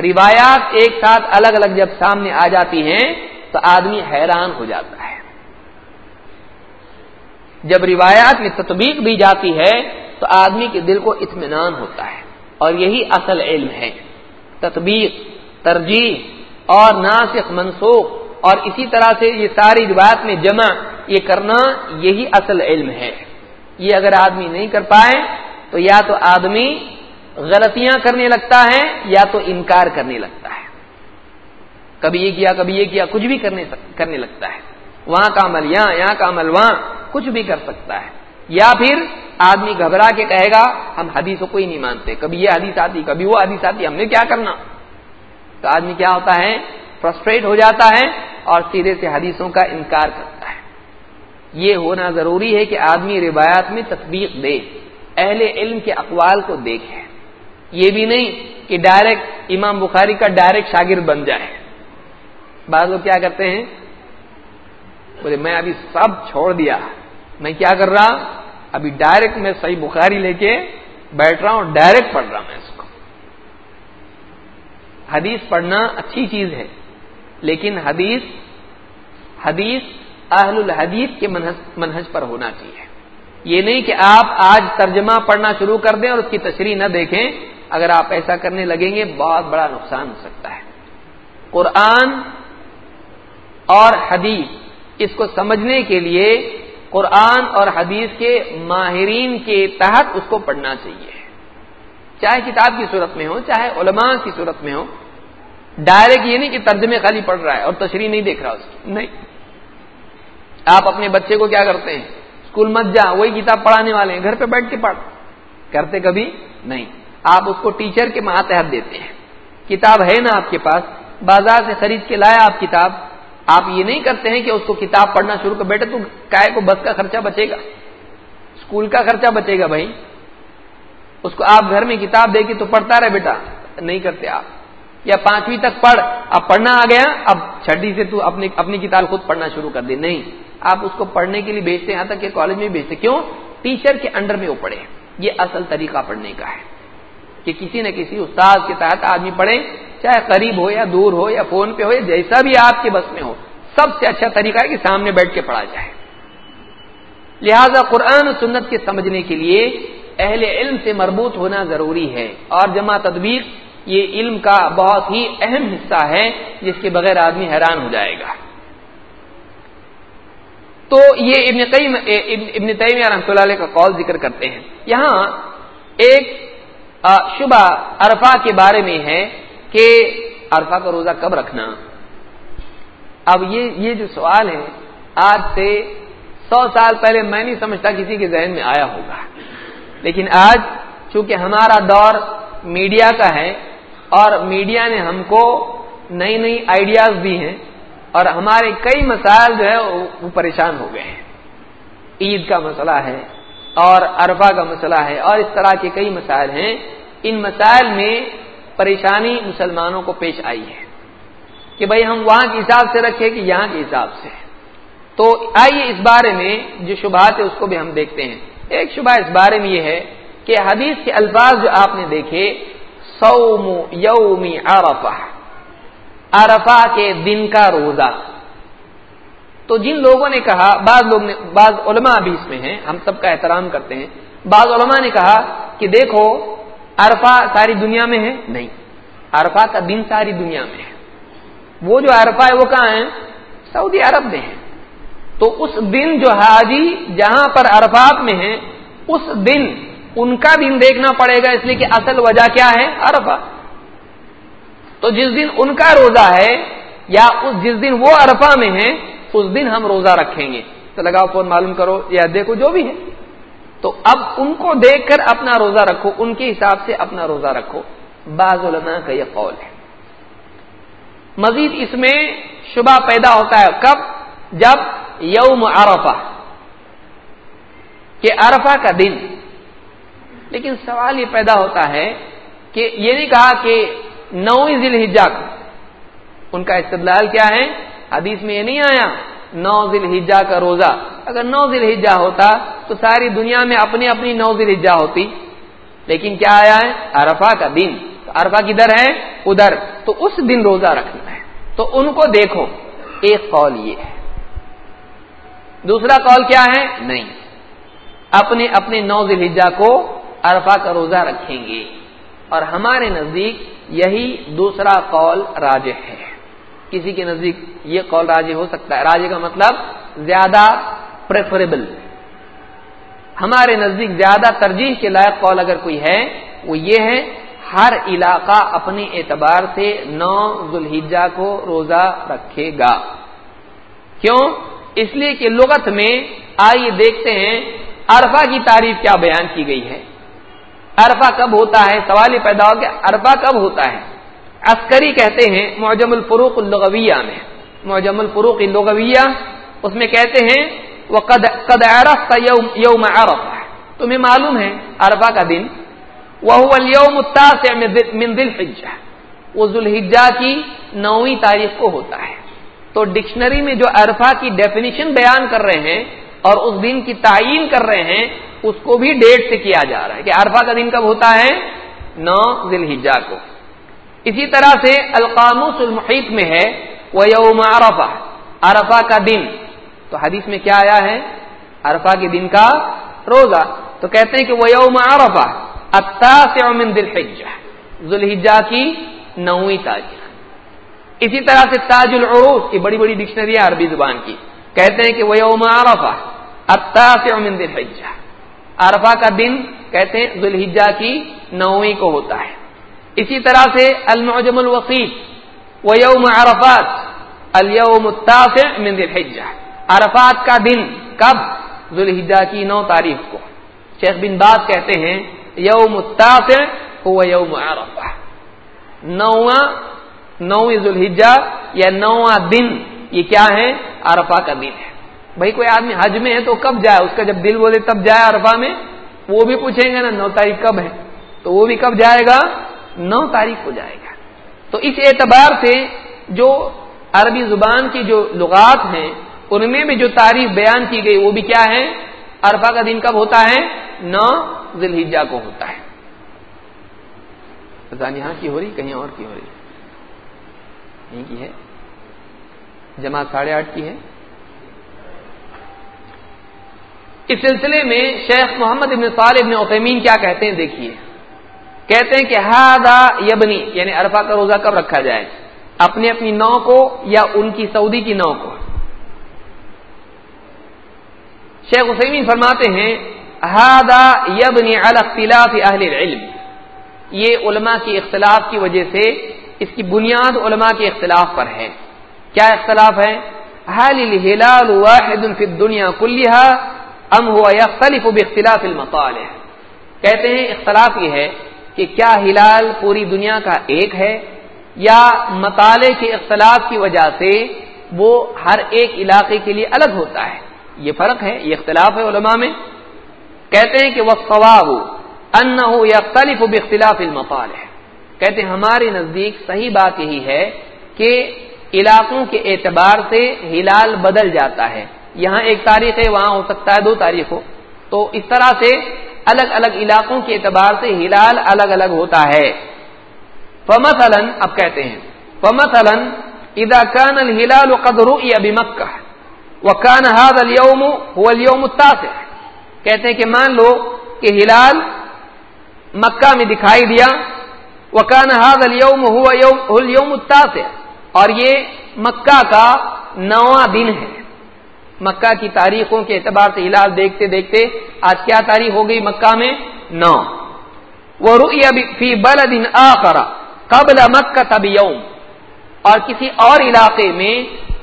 S1: روایات ایک ساتھ الگ الگ جب سامنے آ جاتی ہیں تو آدمی حیران ہو جاتا ہے۔ جب روایات میں تطبیق دی جاتی ہے تو آدمی کے دل کو اطمینان ہوتا ہے اور یہی اصل علم ہے۔ تطبیق، ترجیح اور ناسخ، منسوخ اور اسی طرح سے یہ ساری روایت میں جمع یہ کرنا یہی اصل علم ہے۔ یہ اگر آدمی نہیں کر پائے تو یا تو آدمی غلطیاں کرنے لگتا ہے یا تو انکار کرنے لگتا ہے؟ کبھی یہ کیا، کبھی یہ کیا، کچھ بھی کرنے کرنے لگتا ہے۔ وہاں کا عمل یہاں یہاں کا عمل وہاں، کچھ بھی کر سکتا ہے۔ یا پھر آدمی گھبرا کے کہے گا، ہم حدیثوں کو ہی نہیں مانتے، کبھی یہ حدیث آتی، کبھی وہ حدیث آتی، ہم نے کیا کرنا؟ تو آدمی کیا ہوتا ہے؟ فرسٹریٹ ہو جاتا ہے اور سیدھے سے حدیثوں کا انکار کرتا ہے۔ یہ ہونا ضروری ہے کہ آدمی روایات میں تطبیق دے، اہل علم کے اقوال کو دیکھے۔ یہ بھی نہیں کہ ڈائریکٹ امام بخاری کا ڈائریکٹ شاگرد بن جائے۔ بعض لوگ کیا کرتے ہیں؟ بولے، میں ابھی سب چھوڑ دیا۔ میں کیا کر رہا؟ ابھی ڈائریکٹ میں صحیح بخاری لے کے بیٹھ رہا ہوں ڈائریکٹ پڑھ رہا میں اس کو۔ حدیث پڑھنا اچھی چیز ہے، لیکن حدیث حدیث اہل الحدیث کے منہج پر ہونا چاہیے۔ یہ نہیں کہ آپ آج ترجمہ پڑھنا شروع کر دیں اور اس کی تشریح نہ دیکھیں۔ اگر آپ ایسا کرنے لگیں گے، بہت بڑا نقصان ہو سکتا ہے۔ قرآن اور حدیث، اس کو سمجھنے کے لیے قرآن اور حدیث کے ماہرین کے تحت اس کو پڑھنا چاہیے۔ چاہے کتاب کی صورت میں ہو، چاہے علماء کی صورت میں ہو، ڈائریکٹ یہ نہیں کہ ترجمے خالی پڑھ رہا ہے اور تشریح نہیں دیکھ رہا اس کی۔ نہیں۔ آپ اپنے بچے کو کیا کرتے ہیں؟ اسکول مت جا، وہی کتاب پڑھانے والے ہیں، گھر پہ بیٹھ کے پڑھ۔ کرتے کبھی؟ نہیں۔ آپ اس کو ٹیچر کے ماتحت دیتے ہیں۔ کتاب ہے نا آپ کے پاس؟ بازار سے خرید کے لایا آپ کتاب۔ آپ یہ نہیں کرتے ہیں کہ اس کو کتاب پڑھنا شروع کر بیٹھے تو کائے کو بس کا خرچہ بچے گا۔ اسکول کا خرچہ بچے گا بھائی۔ اس کو آپ گھر میں کتاب دے کے تو پڑھتا رہے بیٹا۔ نہیں کرتے آپ۔ یا پانچویں تک پڑھ۔ اب پڑھنا آ گیا۔ اب چھٹی سے تو اپنی اپنی کتاب خود پڑھنا شروع کر دے نہیں۔ آپ اس کو پڑھنے کے لیے بھیجتے یہاں تک کہ کالج میں بھیجتے کیوں؟ ٹیچر کے انڈر میں وہ پڑھے۔ یہ اصل طریقہ پڑھنے کا ہے۔ کہ کسی نہ کسی استاد کے تحت آدمی پڑھے، چاہے قریب ہو یا دور ہو یا فون پہ ہو یا جیسا بھی آپ کے بس میں ہو، سب سے اچھا طریقہ ہے کہ سامنے بیٹھ کے پڑھا جائے۔ لہذا قرآن و سنت کے سمجھنے کے لیے اہل علم سے مربوط ہونا ضروری ہے۔ اور جمع تدبیر یہ علم کا بہت ہی اہم حصہ ہے، جس کے بغیر آدمی حیران ہو جائے گا۔ تو یہ ابن قیم، ابن تیمیہ رحمۃ اللہ علیہ کا قول ذکر کرتے ہیں۔ یہاں ایک شبہ عرفہ کے بارے میں ہے کہ عرفہ کا روزہ کب رکھنا؟ اب یہ یہ جو سوال ہے، آج سے سو سال پہلے میں نہیں سمجھتا کسی کے ذہن میں آیا ہوگا۔ لیکن آج چونکہ ہمارا دور میڈیا کا ہے اور میڈیا نے ہم کو نئی نئی آئیڈیاز دی ہیں اور ہمارے کئی مسائل جو ہے وہ پریشان ہو گئے ہیں۔ عید کا مسئلہ ہے اور عرفہ کا مسئلہ ہے اور اس طرح کے کئی مسائل ہیں۔ ان مسائل میں پریشانی مسلمانوں کو پیش آئی ہے کہ بھائی ہم وہاں کے حساب سے رکھیں کہ یہاں کے حساب سے۔ تو آئیے اس بارے میں جو شبہات ہے اس کو بھی ہم دیکھتے ہیں۔ ایک شبہ اس بارے میں یہ ہے کہ حدیث کے الفاظ جو آپ نے دیکھے سوم یومی عرفہ۔ عرفہ کے دن کا روزہ۔ تو جن لوگوں نے کہا، بعض لوگ نے بعض علماء بھی اس میں ہیں، ہم سب کا احترام کرتے ہیں۔ بعض علماء نے کہا کہ دیکھو، عرفہ ساری دنیا میں ہے؟ نہیں۔ عرفہ کا دن ساری دنیا میں ہے۔ وہ جو عرفہ ہے، وہ کہاں ہے؟ سعودی عرب میں ہے۔ تو اس دن جو حاجی جہاں پر عرفات میں ہے اس دن ان کا دن دیکھنا پڑے گا۔ اس لیے کہ اصل وجہ کیا ہے؟ عرفہ۔ تو جس دن ان کا روزہ ہے، یا اس جس دن وہ ارفا میں ہیں اس دن ہم روزہ رکھیں گے۔ تو لگاؤ فون معلوم کرو یا دیکھو جو بھی ہے تو اب ان کو دیکھ کر اپنا روزہ رکھو، ان کے حساب سے اپنا روزہ رکھو۔ بعض علماء کا یہ قول ہے۔ مزید اس میں شبہ پیدا ہوتا ہے کب؟ جب یوم عرفہ، کہ عرفہ کا دن۔ لیکن سوال یہ پیدا ہوتا ہے کہ یہ نہیں کہا کہ نویں ذیل ہجا ان کا استدلال کیا ہے؟ حدیث میں یہ نہیں آیا، نو ہجا کا روزہ۔ اگر نو ذیل ہجا ہوتا تو ساری دنیا میں اپنی اپنی نو ہجا ہوتی۔ لیکن کیا آیا ہے؟ عرفہ کا دن۔ عرفہ کدھر ہے؟ ادھر۔ تو اس دن روزہ رکھنا ہے۔ تو ان کو دیکھو۔ ایک قول یہ ہے۔ دوسرا قول کیا ہے؟ نہیں۔ اپنے اپنے نو ذلحجہ کو عرفہ کا روزہ رکھیں گے۔ اور ہمارے نزدیک یہی دوسرا قول راج ہے۔ کسی کے نزدیک یہ قول راج ہو سکتا ہے۔ راج کا مطلب زیادہ پریفریبل ہمارے نزدیک زیادہ ترجیح کے لائق قول اگر کوئی ہے، وہ یہ ہے، ہر علاقہ اپنے اعتبار سے نو ذوالحجہ کو روزہ رکھے گا۔ کیوں؟ اس لیے کہ لغت میں آئیے دیکھتے ہیں ارفا کی تعریف کیا بیان کی گئی ہے۔ ارفا کب ہوتا ہے؟ سوال یہ پیدا ہو کہ ارفا کب ہوتا ہے؟ عسکری کہتے ہیں معجم الفروق الغویہ میں۔ معجم الفروق الغویہ اس میں کہتے ہیں وہ قد عرف یوم عرف تمہیں معلوم ہے ارفا کا دن۔ وہ یوم من دل وہ ذوالحجہ کی نویں تاریخ کو ہوتا ہے۔ تو ڈکشنری میں جو عرفہ کی ڈیفینیشن بیان کر رہے ہیں اور اس دن کی تعین کر رہے ہیں، اس کو بھی ڈیٹ سے کیا جا رہا ہے کہ عرفہ کا دن کب ہوتا ہے؟ نو ذیل کو۔ اسی طرح سے القاموس المحیط میں ہے وہ یوم عرفہ عرفہ کا دن۔ تو حدیث میں کیا آیا ہے؟ عرفہ کے دن کا روزہ۔ تو کہتے ہیں کہ وہ یوم عرفہ من دل ذوالحجہ کی نویں تاریخ۔ اسی طرح سے تاج العروس کی بڑی بڑی ڈکشنری ہے عربی زبان کی۔ کہتے ہیں کہ وہ یوم عرفہ من دل حجہ عرفہ کا دن کہتے ہیں ذوالحجہ کی نویں کو ہوتا ہے۔ اسی طرح سے المعجم الوسیط وہ یوم عرفات الوم التاسع من دل حجہ عرفات کا دن کب؟ ذوالحجہ کی نو تاریخ کو۔ شیخ بن باز کہتے ہیں یوم التاسع ہوا یوم عرفہ۔ نواں، نویں ذوالحجہ یا نواں دن، یہ کیا ہے؟ عرفہ کا دن ہے۔ بھائی کوئی آدمی حج میں ہے تو کب جائے؟ اس کا جب دل بولے تب جائے عرفہ میں؟ وہ بھی پوچھیں گے نا نو تاریخ کب ہے؟ تو وہ بھی کب جائے گا؟ نو تاریخ کو جائے گا۔ تو اس اعتبار سے جو عربی زبان کی جو لغات ہیں، ان میں بھی جو تاریخ بیان کی گئی، وہ بھی کیا ہے؟ عرفہ کا دن کب ہوتا ہے؟ نو ذلحجہ کو ہوتا ہے۔ یہاں کی ہو رہی، کہیں اور کی ہو رہی۔ یہیں کی ہے۔ جماعت ساڑھے آٹھ کی ہے۔ اس سلسلے میں شیخ محمد ابن صالح ابن عثیمین کیا کہتے ہیں، دیکھیے۔ کہتے ہیں کہ ہادا یبنی یعنی عرفہ کا روزہ کب رکھا جائے؟ اپنی اپنی نو کو یا ان کی سعودی کی نو کو؟ شیخ حسین فرماتے ہیں ہادا یبنی اختلاف اہل العلم۔ یہ علماء کی اختلاف کی وجہ سے اس کی بنیاد علماء کے اختلاف پر ہے۔ کیا اختلاف ہے؟ حال الهلال واحد في الدنيا كلها ام هو يختلف باختلاف المطالع؟ کہتے ہیں اختلاف یہ ہے کہ کیا ہلال پوری دنیا کا ایک ہے یا مطالعے کے اختلاف کی وجہ سے وہ ہر ایک علاقے کے لیے الگ ہوتا ہے؟ یہ فرق ہے، یہ اختلاف ہے علماء میں۔ کہتے ہیں کہ وہ ثواب ان یختلف باختلاف المطالع۔ کہتے ہیں، ہمارے نزدیک صحیح بات یہی ہے کہ علاقوں کے اعتبار سے ہلال بدل جاتا ہے۔ یہاں ایک تاریخ ہے، وہاں ہو سکتا ہے دو تاریخ ہو تو اس طرح سے الگ الگ علاقوں کے اعتبار سے ہلال الگ الگ ہوتا ہے۔ فمثلا، اب کہتے ہیں، فمثلا، اذا كان الهلال قد رؤي بمكه وكان هذا اليوم هو اليوم التاسع۔ کہتے ہیں کہ مان لو کہ ہلال مکہ میں دکھائی دیا وکان هذا اليوم هو يوم، هو اليوم التاسع۔ اور یہ مکہ کا نواں دن ہے۔ مکہ کی تاریخوں کے اعتبار سے ہلال دیکھتے دیکھتے آج کیا تاریخ ہو گئی مکہ میں؟ نو۔ وہ فی بل دن قبل مکہ تب یوم اور کسی اور علاقے میں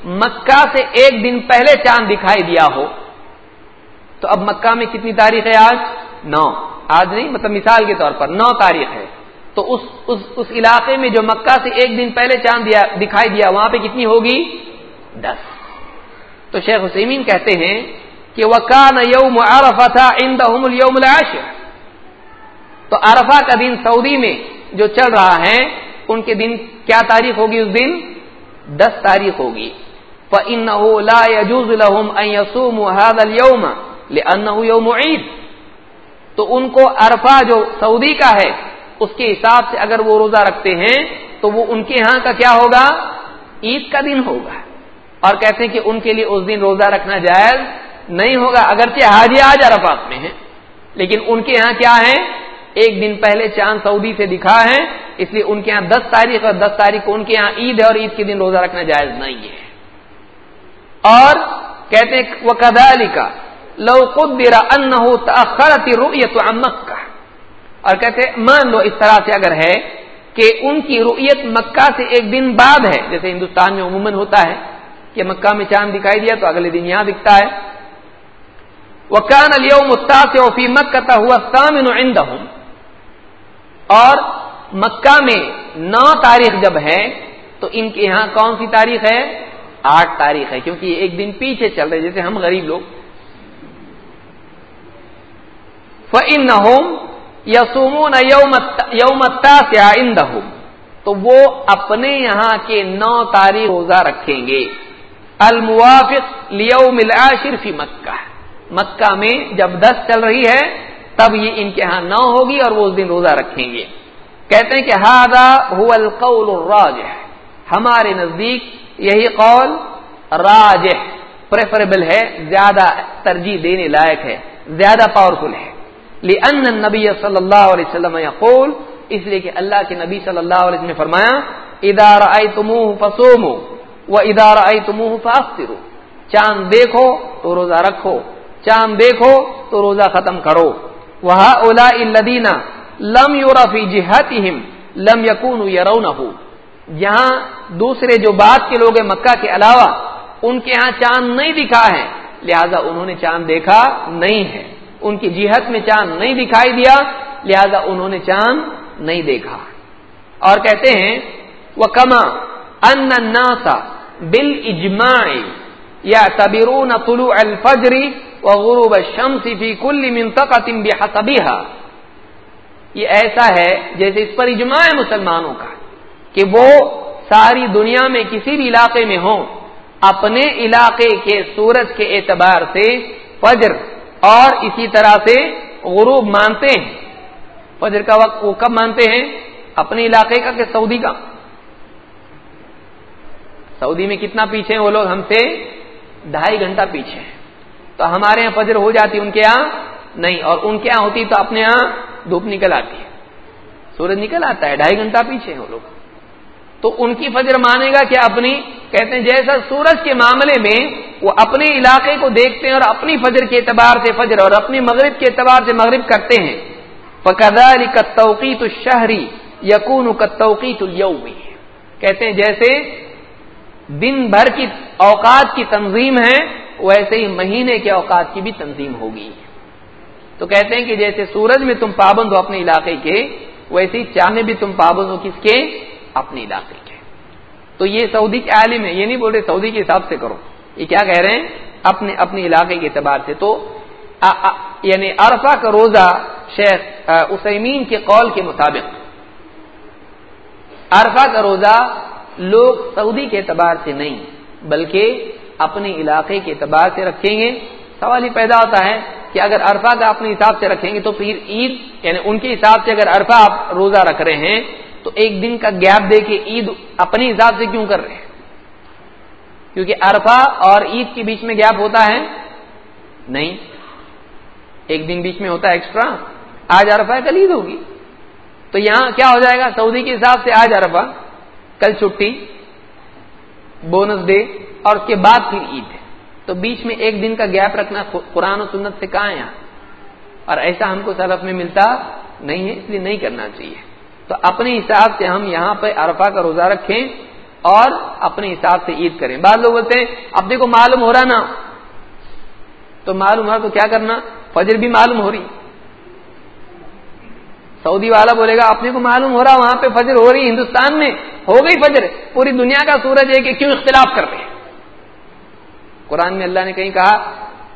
S1: مکہ سے ایک دن پہلے چاند دکھائی دیا ہو۔ تو اب مکہ میں کتنی تاریخ ہے آج؟ نو۔ آج نہیں مطلب مثال کے طور پر نو تاریخ ہے۔ تو اس اس, اس علاقے میں جو مکہ سے ایک دن پہلے چاند دیا دکھائی دیا وہاں پہ کتنی ہوگی؟ دس۔ تو شیخ حسین کہتے ہیں کہ وکان یوم عرفہ تھا یوم العاشر۔ تو عرفہ کا دن سعودی میں جو چل رہا ہے، ان کے دن کیا تاریخ ہوگی؟ اس دن دس تاریخ ہوگی۔ فَإِنَّهُ لَا يَجُوزُ لَهُمْ أَن يَصُومُوا هَذَا الْيَوْمَ لِأَنَّهُ يَوْمُ عِيدٍ۔ تو ان کو عرفہ جو سعودی کا ہے، اس کے حساب سے اگر وہ روزہ رکھتے ہیں، تو وہ ان کے ہاں کا کیا ہوگا؟ عید کا دن ہوگا۔ اور کہتے ہیں کہ ان کے لیے اس دن روزہ رکھنا جائز نہیں ہوگا، اگرچہ حاجی آج عرفات میں ہیں۔ لیکن ان کے ہاں کیا ہے ایک دن پہلے چاند سعودی سے دکھا ہے، اس لیے ان کے یہاں دس تاریخ اور دس تاریخ کو ان کے یہاں عید ہے اور عید کے دن روزہ رکھنا جائز نہیں ہے۔ اور کہتے وہ کدا لکھا لو قدر انه تاخرت رؤیت عن مکہ اور کہتے مان لو اس طرح سے اگر ہے کہ ان کی رؤیت مکہ سے ایک دن بعد ہے، جیسے ہندوستان میں عموماً ہوتا ہے۔ کہ مکہ میں چاند دکھائی دیا تو اگلے دن یہاں دکھتا ہے۔ وکان اليوم التاسع فی مکہ هو الثامن عندهم۔ اور مکہ میں نو تاریخ جب ہے تو ان کے یہاں کون سی تاریخ ہے؟ آٹھ تاریخ ہے، کیونکہ یہ ایک دن پیچھے چل رہے جیسے ہم غریب لوگ۔ فَإِنَّهُمْ يَصُومُونَ يَوْمَ التَّاسِعَ عِنْدَهُمْ۔ تو وہ اپنے یہاں کے نو تاریخ روزہ رکھیں گے۔ الموافق لیوم العاشر فی مکہ۔ مکہ میں جب دس چل رہی ہے، تب یہ ان کے ہاں نو ہوگی اور وہ اس دن روزہ رکھیں گے۔ کہتے ہیں کہ ہادا هو القول الراجح۔ ہمارے نزدیک یہی قول راجح پریفریبل ہے، زیادہ ترجیح دینے لائق ہے، زیادہ پاورفل ہے۔ لأن النبی صلی اللہ علیہ وسلم یقول، اس لیے کہ اللہ کے نبی صلی اللہ علیہ وسلم نے فرمایا، اذا رأیتموه فصوموا واذا رأیتموه فافطروا چاند دیکھو تو روزہ رکھو۔ چاند دیکھو تو روزہ ختم کرو۔ وهؤلاء الذين لم ير في جهتهم لم يكونوا يرونه۔ جہاں دوسرے جو بات کے لوگ ہیں مکہ کے علاوہ، ان کے ہاں چاند نہیں دکھا ہے۔ لہذا انہوں نے چاند دیکھا نہیں ہے۔ ان کی جہت میں چاند نہیں دکھائی دیا۔ لہذا انہوں نے چاند نہیں دیکھا۔ اور کہتے ہیں وہ کما ان ناسا بل اجماع یا تبرون طلوع الفجری و غروب فی کل منطقه بحسبها یہ ایسا ہے جیسے اس پر اجماع ہے مسلمانوں کا کہ وہ ساری دنیا میں کسی بھی علاقے میں ہوں، اپنے علاقے کے سورج کے اعتبار سے فجر اور اسی طرح سے غروب مانتے ہیں۔ فجر کا وقت وہ کب مانتے ہیں؟ اپنے علاقے کا کہ سعودی کا؟ سعودی میں کتنا پیچھے ہیں وہ لوگ ہم سے ڈھائی گھنٹہ پیچھے ہیں۔ تو ہمارے یہاں فجر ہو جاتی، ان کے یہاں نہیں، اور ان کے یہاں ہوتی تو اپنے یہاں دھوپ نکل آتی۔ ہے سورج نکل آتا ہے، ڈھائی گھنٹہ پیچھے ہیں وہ لوگ۔ تو ان کی فجر مانے گا کہ اپنی، کہتے ہیں جیسا سورج کے معاملے میں وہ اپنے علاقے کو دیکھتے ہیں اور اپنی فجر کے اعتبار سے فجر اور اپنی مغرب کے اعتبار سے مغرب کرتے ہیں۔ فقداری کا توقیت شہری یقون کا توقیت کہتے ہیں جیسے دن بھر کی اوقات کی تنظیم ہے، ویسے ہی مہینے کے اوقات کی بھی تنظیم ہوگی۔ تو کہتے ہیں کہ جیسے سورج میں تم پابند ہو اپنے علاقے کے، ویسے ہی چاند میں بھی تم پابند ہو کس کے؟ اپنے علاقے کے۔ تو یہ سعودی کے عالم ہے یہ نہیں بول رہے سعودی کے حساب سے کرو۔ یہ کیا کہہ رہے ہیں؟ اپنے اپنے علاقے کے اعتبار سے۔ تو آ آ یعنی عرفہ کا روزہ شیخ اسیمین کے قول کے مطابق۔ عرفہ کا روزہ لوگ سعودی کے اعتبار سے نہیں، بلکہ اپنے علاقے کے اعتبار سے رکھیں گے۔ سوال یہ پیدا ہوتا ہے کہ اگر عرفہ کا اپنے حساب سے رکھیں گے تو پھر عید یعنی ان کے حساب سے اگر عرفہ آپ روزہ رکھ رہے ہیں، تو ایک دن کا گیپ دے کے عید اپنے حساب سے کیوں کر رہے ہیں؟ کیونکہ عرفہ اور عید کے بیچ میں گیپ ہوتا ہے؟ نہیں۔ ایک دن بیچ میں ہوتا ہے ایکسٹرا۔ آج عرفہ ہے کل عید ہوگی۔ تو یہاں کیا ہو جائے گا؟ سعودی کے حساب سے آج عرفہ۔ کل چھٹی، بونس ڈے اور اس کے بعد پھر عید ہے۔ تو بیچ میں ایک دن کا گیپ رکھنا قرآن و سنت سے کہاں ہے؟ یہاں اور ایسا ہم کو سرف میں ملتا نہیں ہے، اس لیے نہیں کرنا چاہیے۔ تو اپنے حساب سے ہم یہاں پہ عرفہ کا روزہ رکھیں اور اپنے حساب سے عید کریں۔ بعض لوگ بولتے ہیں اپنے کو معلوم ہو رہا نا۔ تو معلوم ہو رہا تو کیا کرنا؟ فجر بھی معلوم ہو رہی۔ سعودی والا بولے گا، اپنے کو معلوم ہو رہا، وہاں پہ فجر ہو رہی، ہندوستان میں ہو گئی فجر، پوری دنیا کا سورج ہے کہ کیوں اختلاف کر رہے ہیں؟ قرآن میں اللہ نے کہیں کہا،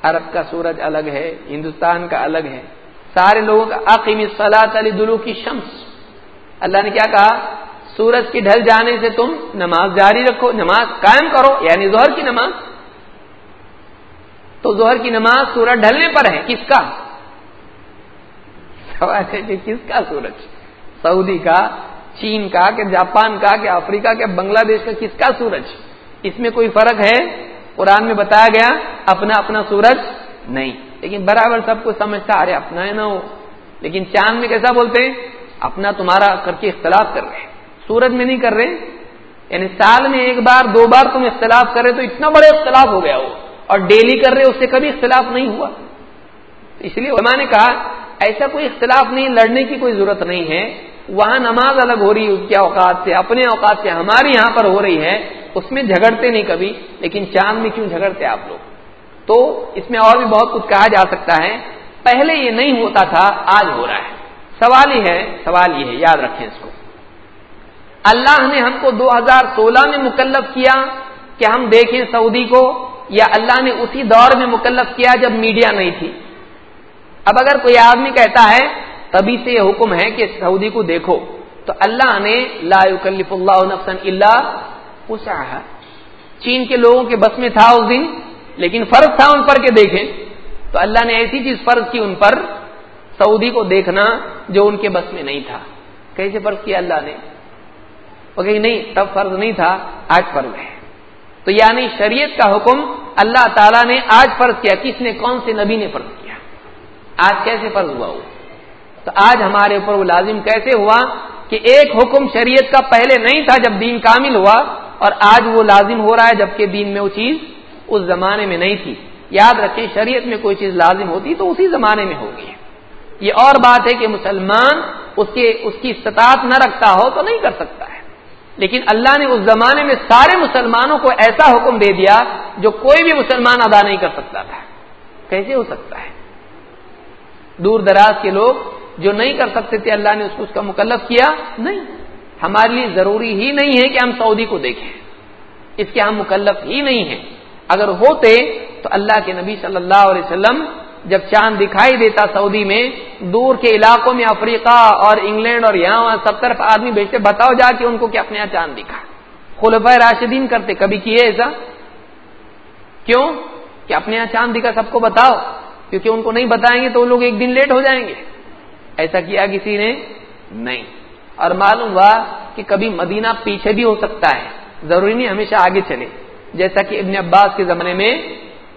S1: عرب کا سورج الگ ہے، ہندوستان کا الگ ہے، سارے لوگوں کا عقیم سلاد علی دلو کی شمس۔ اللہ نے کیا کہا؟ سورج کی ڈھل جانے سے تم نماز جاری رکھو، نماز قائم کرو یعنی ظہر کی نماز۔ تو ظہر کی نماز سورج ڈھلنے پر ہے، کس کا؟ سوال ہے کہ کس کا سورج؟ سعودی کا، چین کا کہ جاپان کا کہ افریقہ کے بنگلہ دیش کا کس کا سورج؟ اس میں کوئی فرق ہے؟ قرآن میں بتایا گیا، اپنا اپنا سورج نہیں۔ لیکن برابر سب کو سمجھتا ارے اپنا ہے نہ ہو لیکن چاند میں کیسا بولتے؟ ہیں اپنا تمہارا کر کے اختلاف کر رہے۔ ہیں سورج میں نہیں کر رہے۔ یعنی سال میں ایک بار، دو بار تم اختلاف کر رہے تو اتنا بڑا اختلاف ہو گیا وہ۔ اور ڈیلی کر رہے، اس سے کبھی اختلاف نہیں ہوا۔ اس لیے علماء نے کہا ایسا کوئی اختلاف نہیں، لڑنے کی کوئی ضرورت نہیں ہے۔ وہاں نماز الگ ہو رہی ہے، اس کے اوقات سے، اپنے اوقات سے ہماری یہاں پر ہو رہی ہے۔ اس میں جھگڑتے نہیں کبھی، لیکن چاند میں کیوں جھگڑتے آپ لوگ؟ تو اس میں اور بھی بہت کچھ کہا جا سکتا ہے۔ پہلے یہ نہیں ہوتا تھا، آج ہو رہا ہے۔ سوال ہی ہے، سوال یہ ہے، یاد رکھیں اس کو۔ اللہ نے ہم کو دو ہزار سولہ میں مکلف کیا کہ ہم دیکھیں سعودی کو، یا اللہ نے اسی دور میں مکلف کیا جب میڈیا نہیں تھی۔ اب اگر کوئی آدمی کہتا ہے تبھی سے یہ حکم ہے کہ سعودی کو دیکھو، تو اللہ نے لا یکلف اللہ نفسن اللہ چین کے لوگوں کے بس میں تھا اس دن، لیکن فرض تھا ان پر کہ دیکھیں۔ تو اللہ نے ایسی چیز فرض کی ان پر، سعودی کو دیکھنا جو ان کے بس میں نہیں تھا۔ کیسے فرض کیا اللہ نے؟ وہ کہ نہیں، تب فرض نہیں تھا، آج فرض ہے۔ تو یعنی شریعت کا حکم اللہ تعالیٰ نے آج فرض کیا، کس نے، کون سے نبی نے فرض کیا؟ آج کیسے فرض ہوا وہ تو آج ہمارے اوپر وہ لازم کیسے ہوا کہ ایک حکم شریعت کا پہلے نہیں تھا جب دین کامل ہوا اور آج وہ لازم ہو رہا ہے جبکہ دین میں وہ چیز اس زمانے میں نہیں تھی۔ یاد رکھیں، شریعت میں کوئی چیز لازم ہوتی تو اسی زمانے میں ہوگی۔ یہ اور بات ہے کہ مسلمان اس کے، اس کی استطاعت نہ رکھتا ہو تو نہیں کر سکتا ہے۔ لیکن اللہ نے اس زمانے میں سارے مسلمانوں کو ایسا حکم دے دیا جو کوئی بھی مسلمان ادا نہیں کر سکتا تھا۔ کیسے ہو سکتا ہے؟ دور دراز کے لوگ جو نہیں کر سکتے تھے، اللہ نے اس کو اس کا مکلف کیا؟ نہیں۔ ہمارے لیے ضروری ہی نہیں ہے کہ ہم سعودی کو دیکھیں۔ اس کے ہم مکلف ہی نہیں ہیں۔ اگر ہوتے تو اللہ کے نبی صلی اللہ علیہ وسلم جب چاند دکھائی دیتا سعودی میں، دور کے علاقوں میں افریقہ اور انگلینڈ اور یہاں وہاں سب طرف آدمی بھیجتے بتاؤ جا کے ان کو کہ اپنے یہاں چاند دکھا۔ خلف راشدین کرتے، کبھی کیے ایسا؟ کیوں؟ کہ اپنے یہاں چاند دکھا، سب کو بتاؤ۔ کیونکہ ان کو نہیں بتائیں گے تو وہ لوگ ایک دن لیٹ ہو جائیں گے۔ ایسا کیا کسی نے؟ نہیں۔ اور معلوم ہوا کہ کبھی مدینہ پیچھے بھی ہو سکتا ہے۔ ضروری نہیں ہمیشہ آگے چلے۔ جیسا کہ ابن عباس کے زمانے میں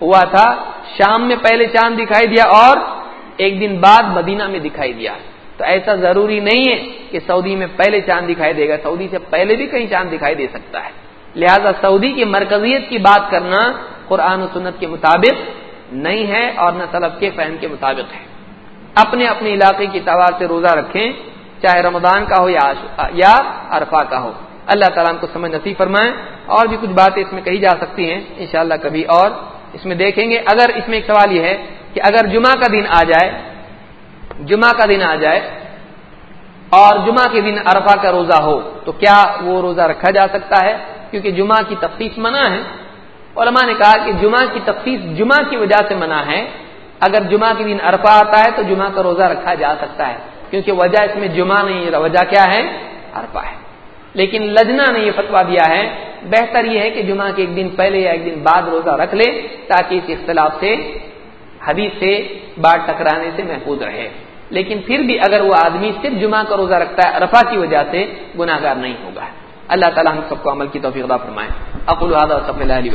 S1: ہوا تھا، شام میں پہلے چاند دکھائی دیا اور ایک دن بعد مدینہ میں دکھائی دیا۔ تو ایسا ضروری نہیں ہے کہ سعودی میں پہلے چاند دکھائی دے گا، سعودی سے پہلے بھی کہیں چاند دکھائی دے سکتا ہے۔ لہذا سعودی کی مرکزیت کی بات کرنا قرآن و سنت کے مطابق نہیں ہے اور نہ طلب کے فہم کے مطابق ہے۔ اپنے اپنے علاقے کی توار سے روزہ رکھیں، چاہے رمضان کا ہو یا عرفہ کا ہو۔ اللہ تعالیٰ ہم کو سمجھ نصیب فرمائیں اور بھی کچھ باتیں اس میں کہی جا سکتی ہیں، انشاءاللہ کبھی اور اس میں دیکھیں گے۔ اگر اس میں ایک سوال یہ ہے کہ اگر جمعہ کا دن آ جائے، جمعہ کا دن آ جائے اور جمعہ کے دن عرفہ کا روزہ ہو، تو کیا وہ روزہ رکھا جا سکتا ہے؟ کیونکہ جمعہ کی تفتیش منع ہے۔ علماء نے کہا کہ جمعہ کی تفتیش جمعہ کی وجہ سے منع ہے۔ اگر جمعہ کے دن عرفہ آتا ہے تو جمعہ کا روزہ رکھا جا سکتا ہے، کیونکہ وجہ اس میں جمعہ نہیں ہے وجہ کیا ہے؟ عرفہ ہے۔ لیکن لجنا نے یہ فتوا دیا ہے، بہتر یہ ہے کہ جمعہ کے ایک دن پہلے یا ایک دن بعد روزہ رکھ لے، تاکہ اس اختلاف سے، حدیث سے، بات ٹکرانے سے محفوظ رہے۔ لیکن پھر بھی اگر وہ آدمی صرف جمعہ کا روزہ رکھتا ہے رفا کی وجہ سے گناہ گار نہیں ہوگا۔ اللہ تعالیٰ ہم سب کو عمل کی توفیق فرمائے۔ اقول سب اللہ علیہ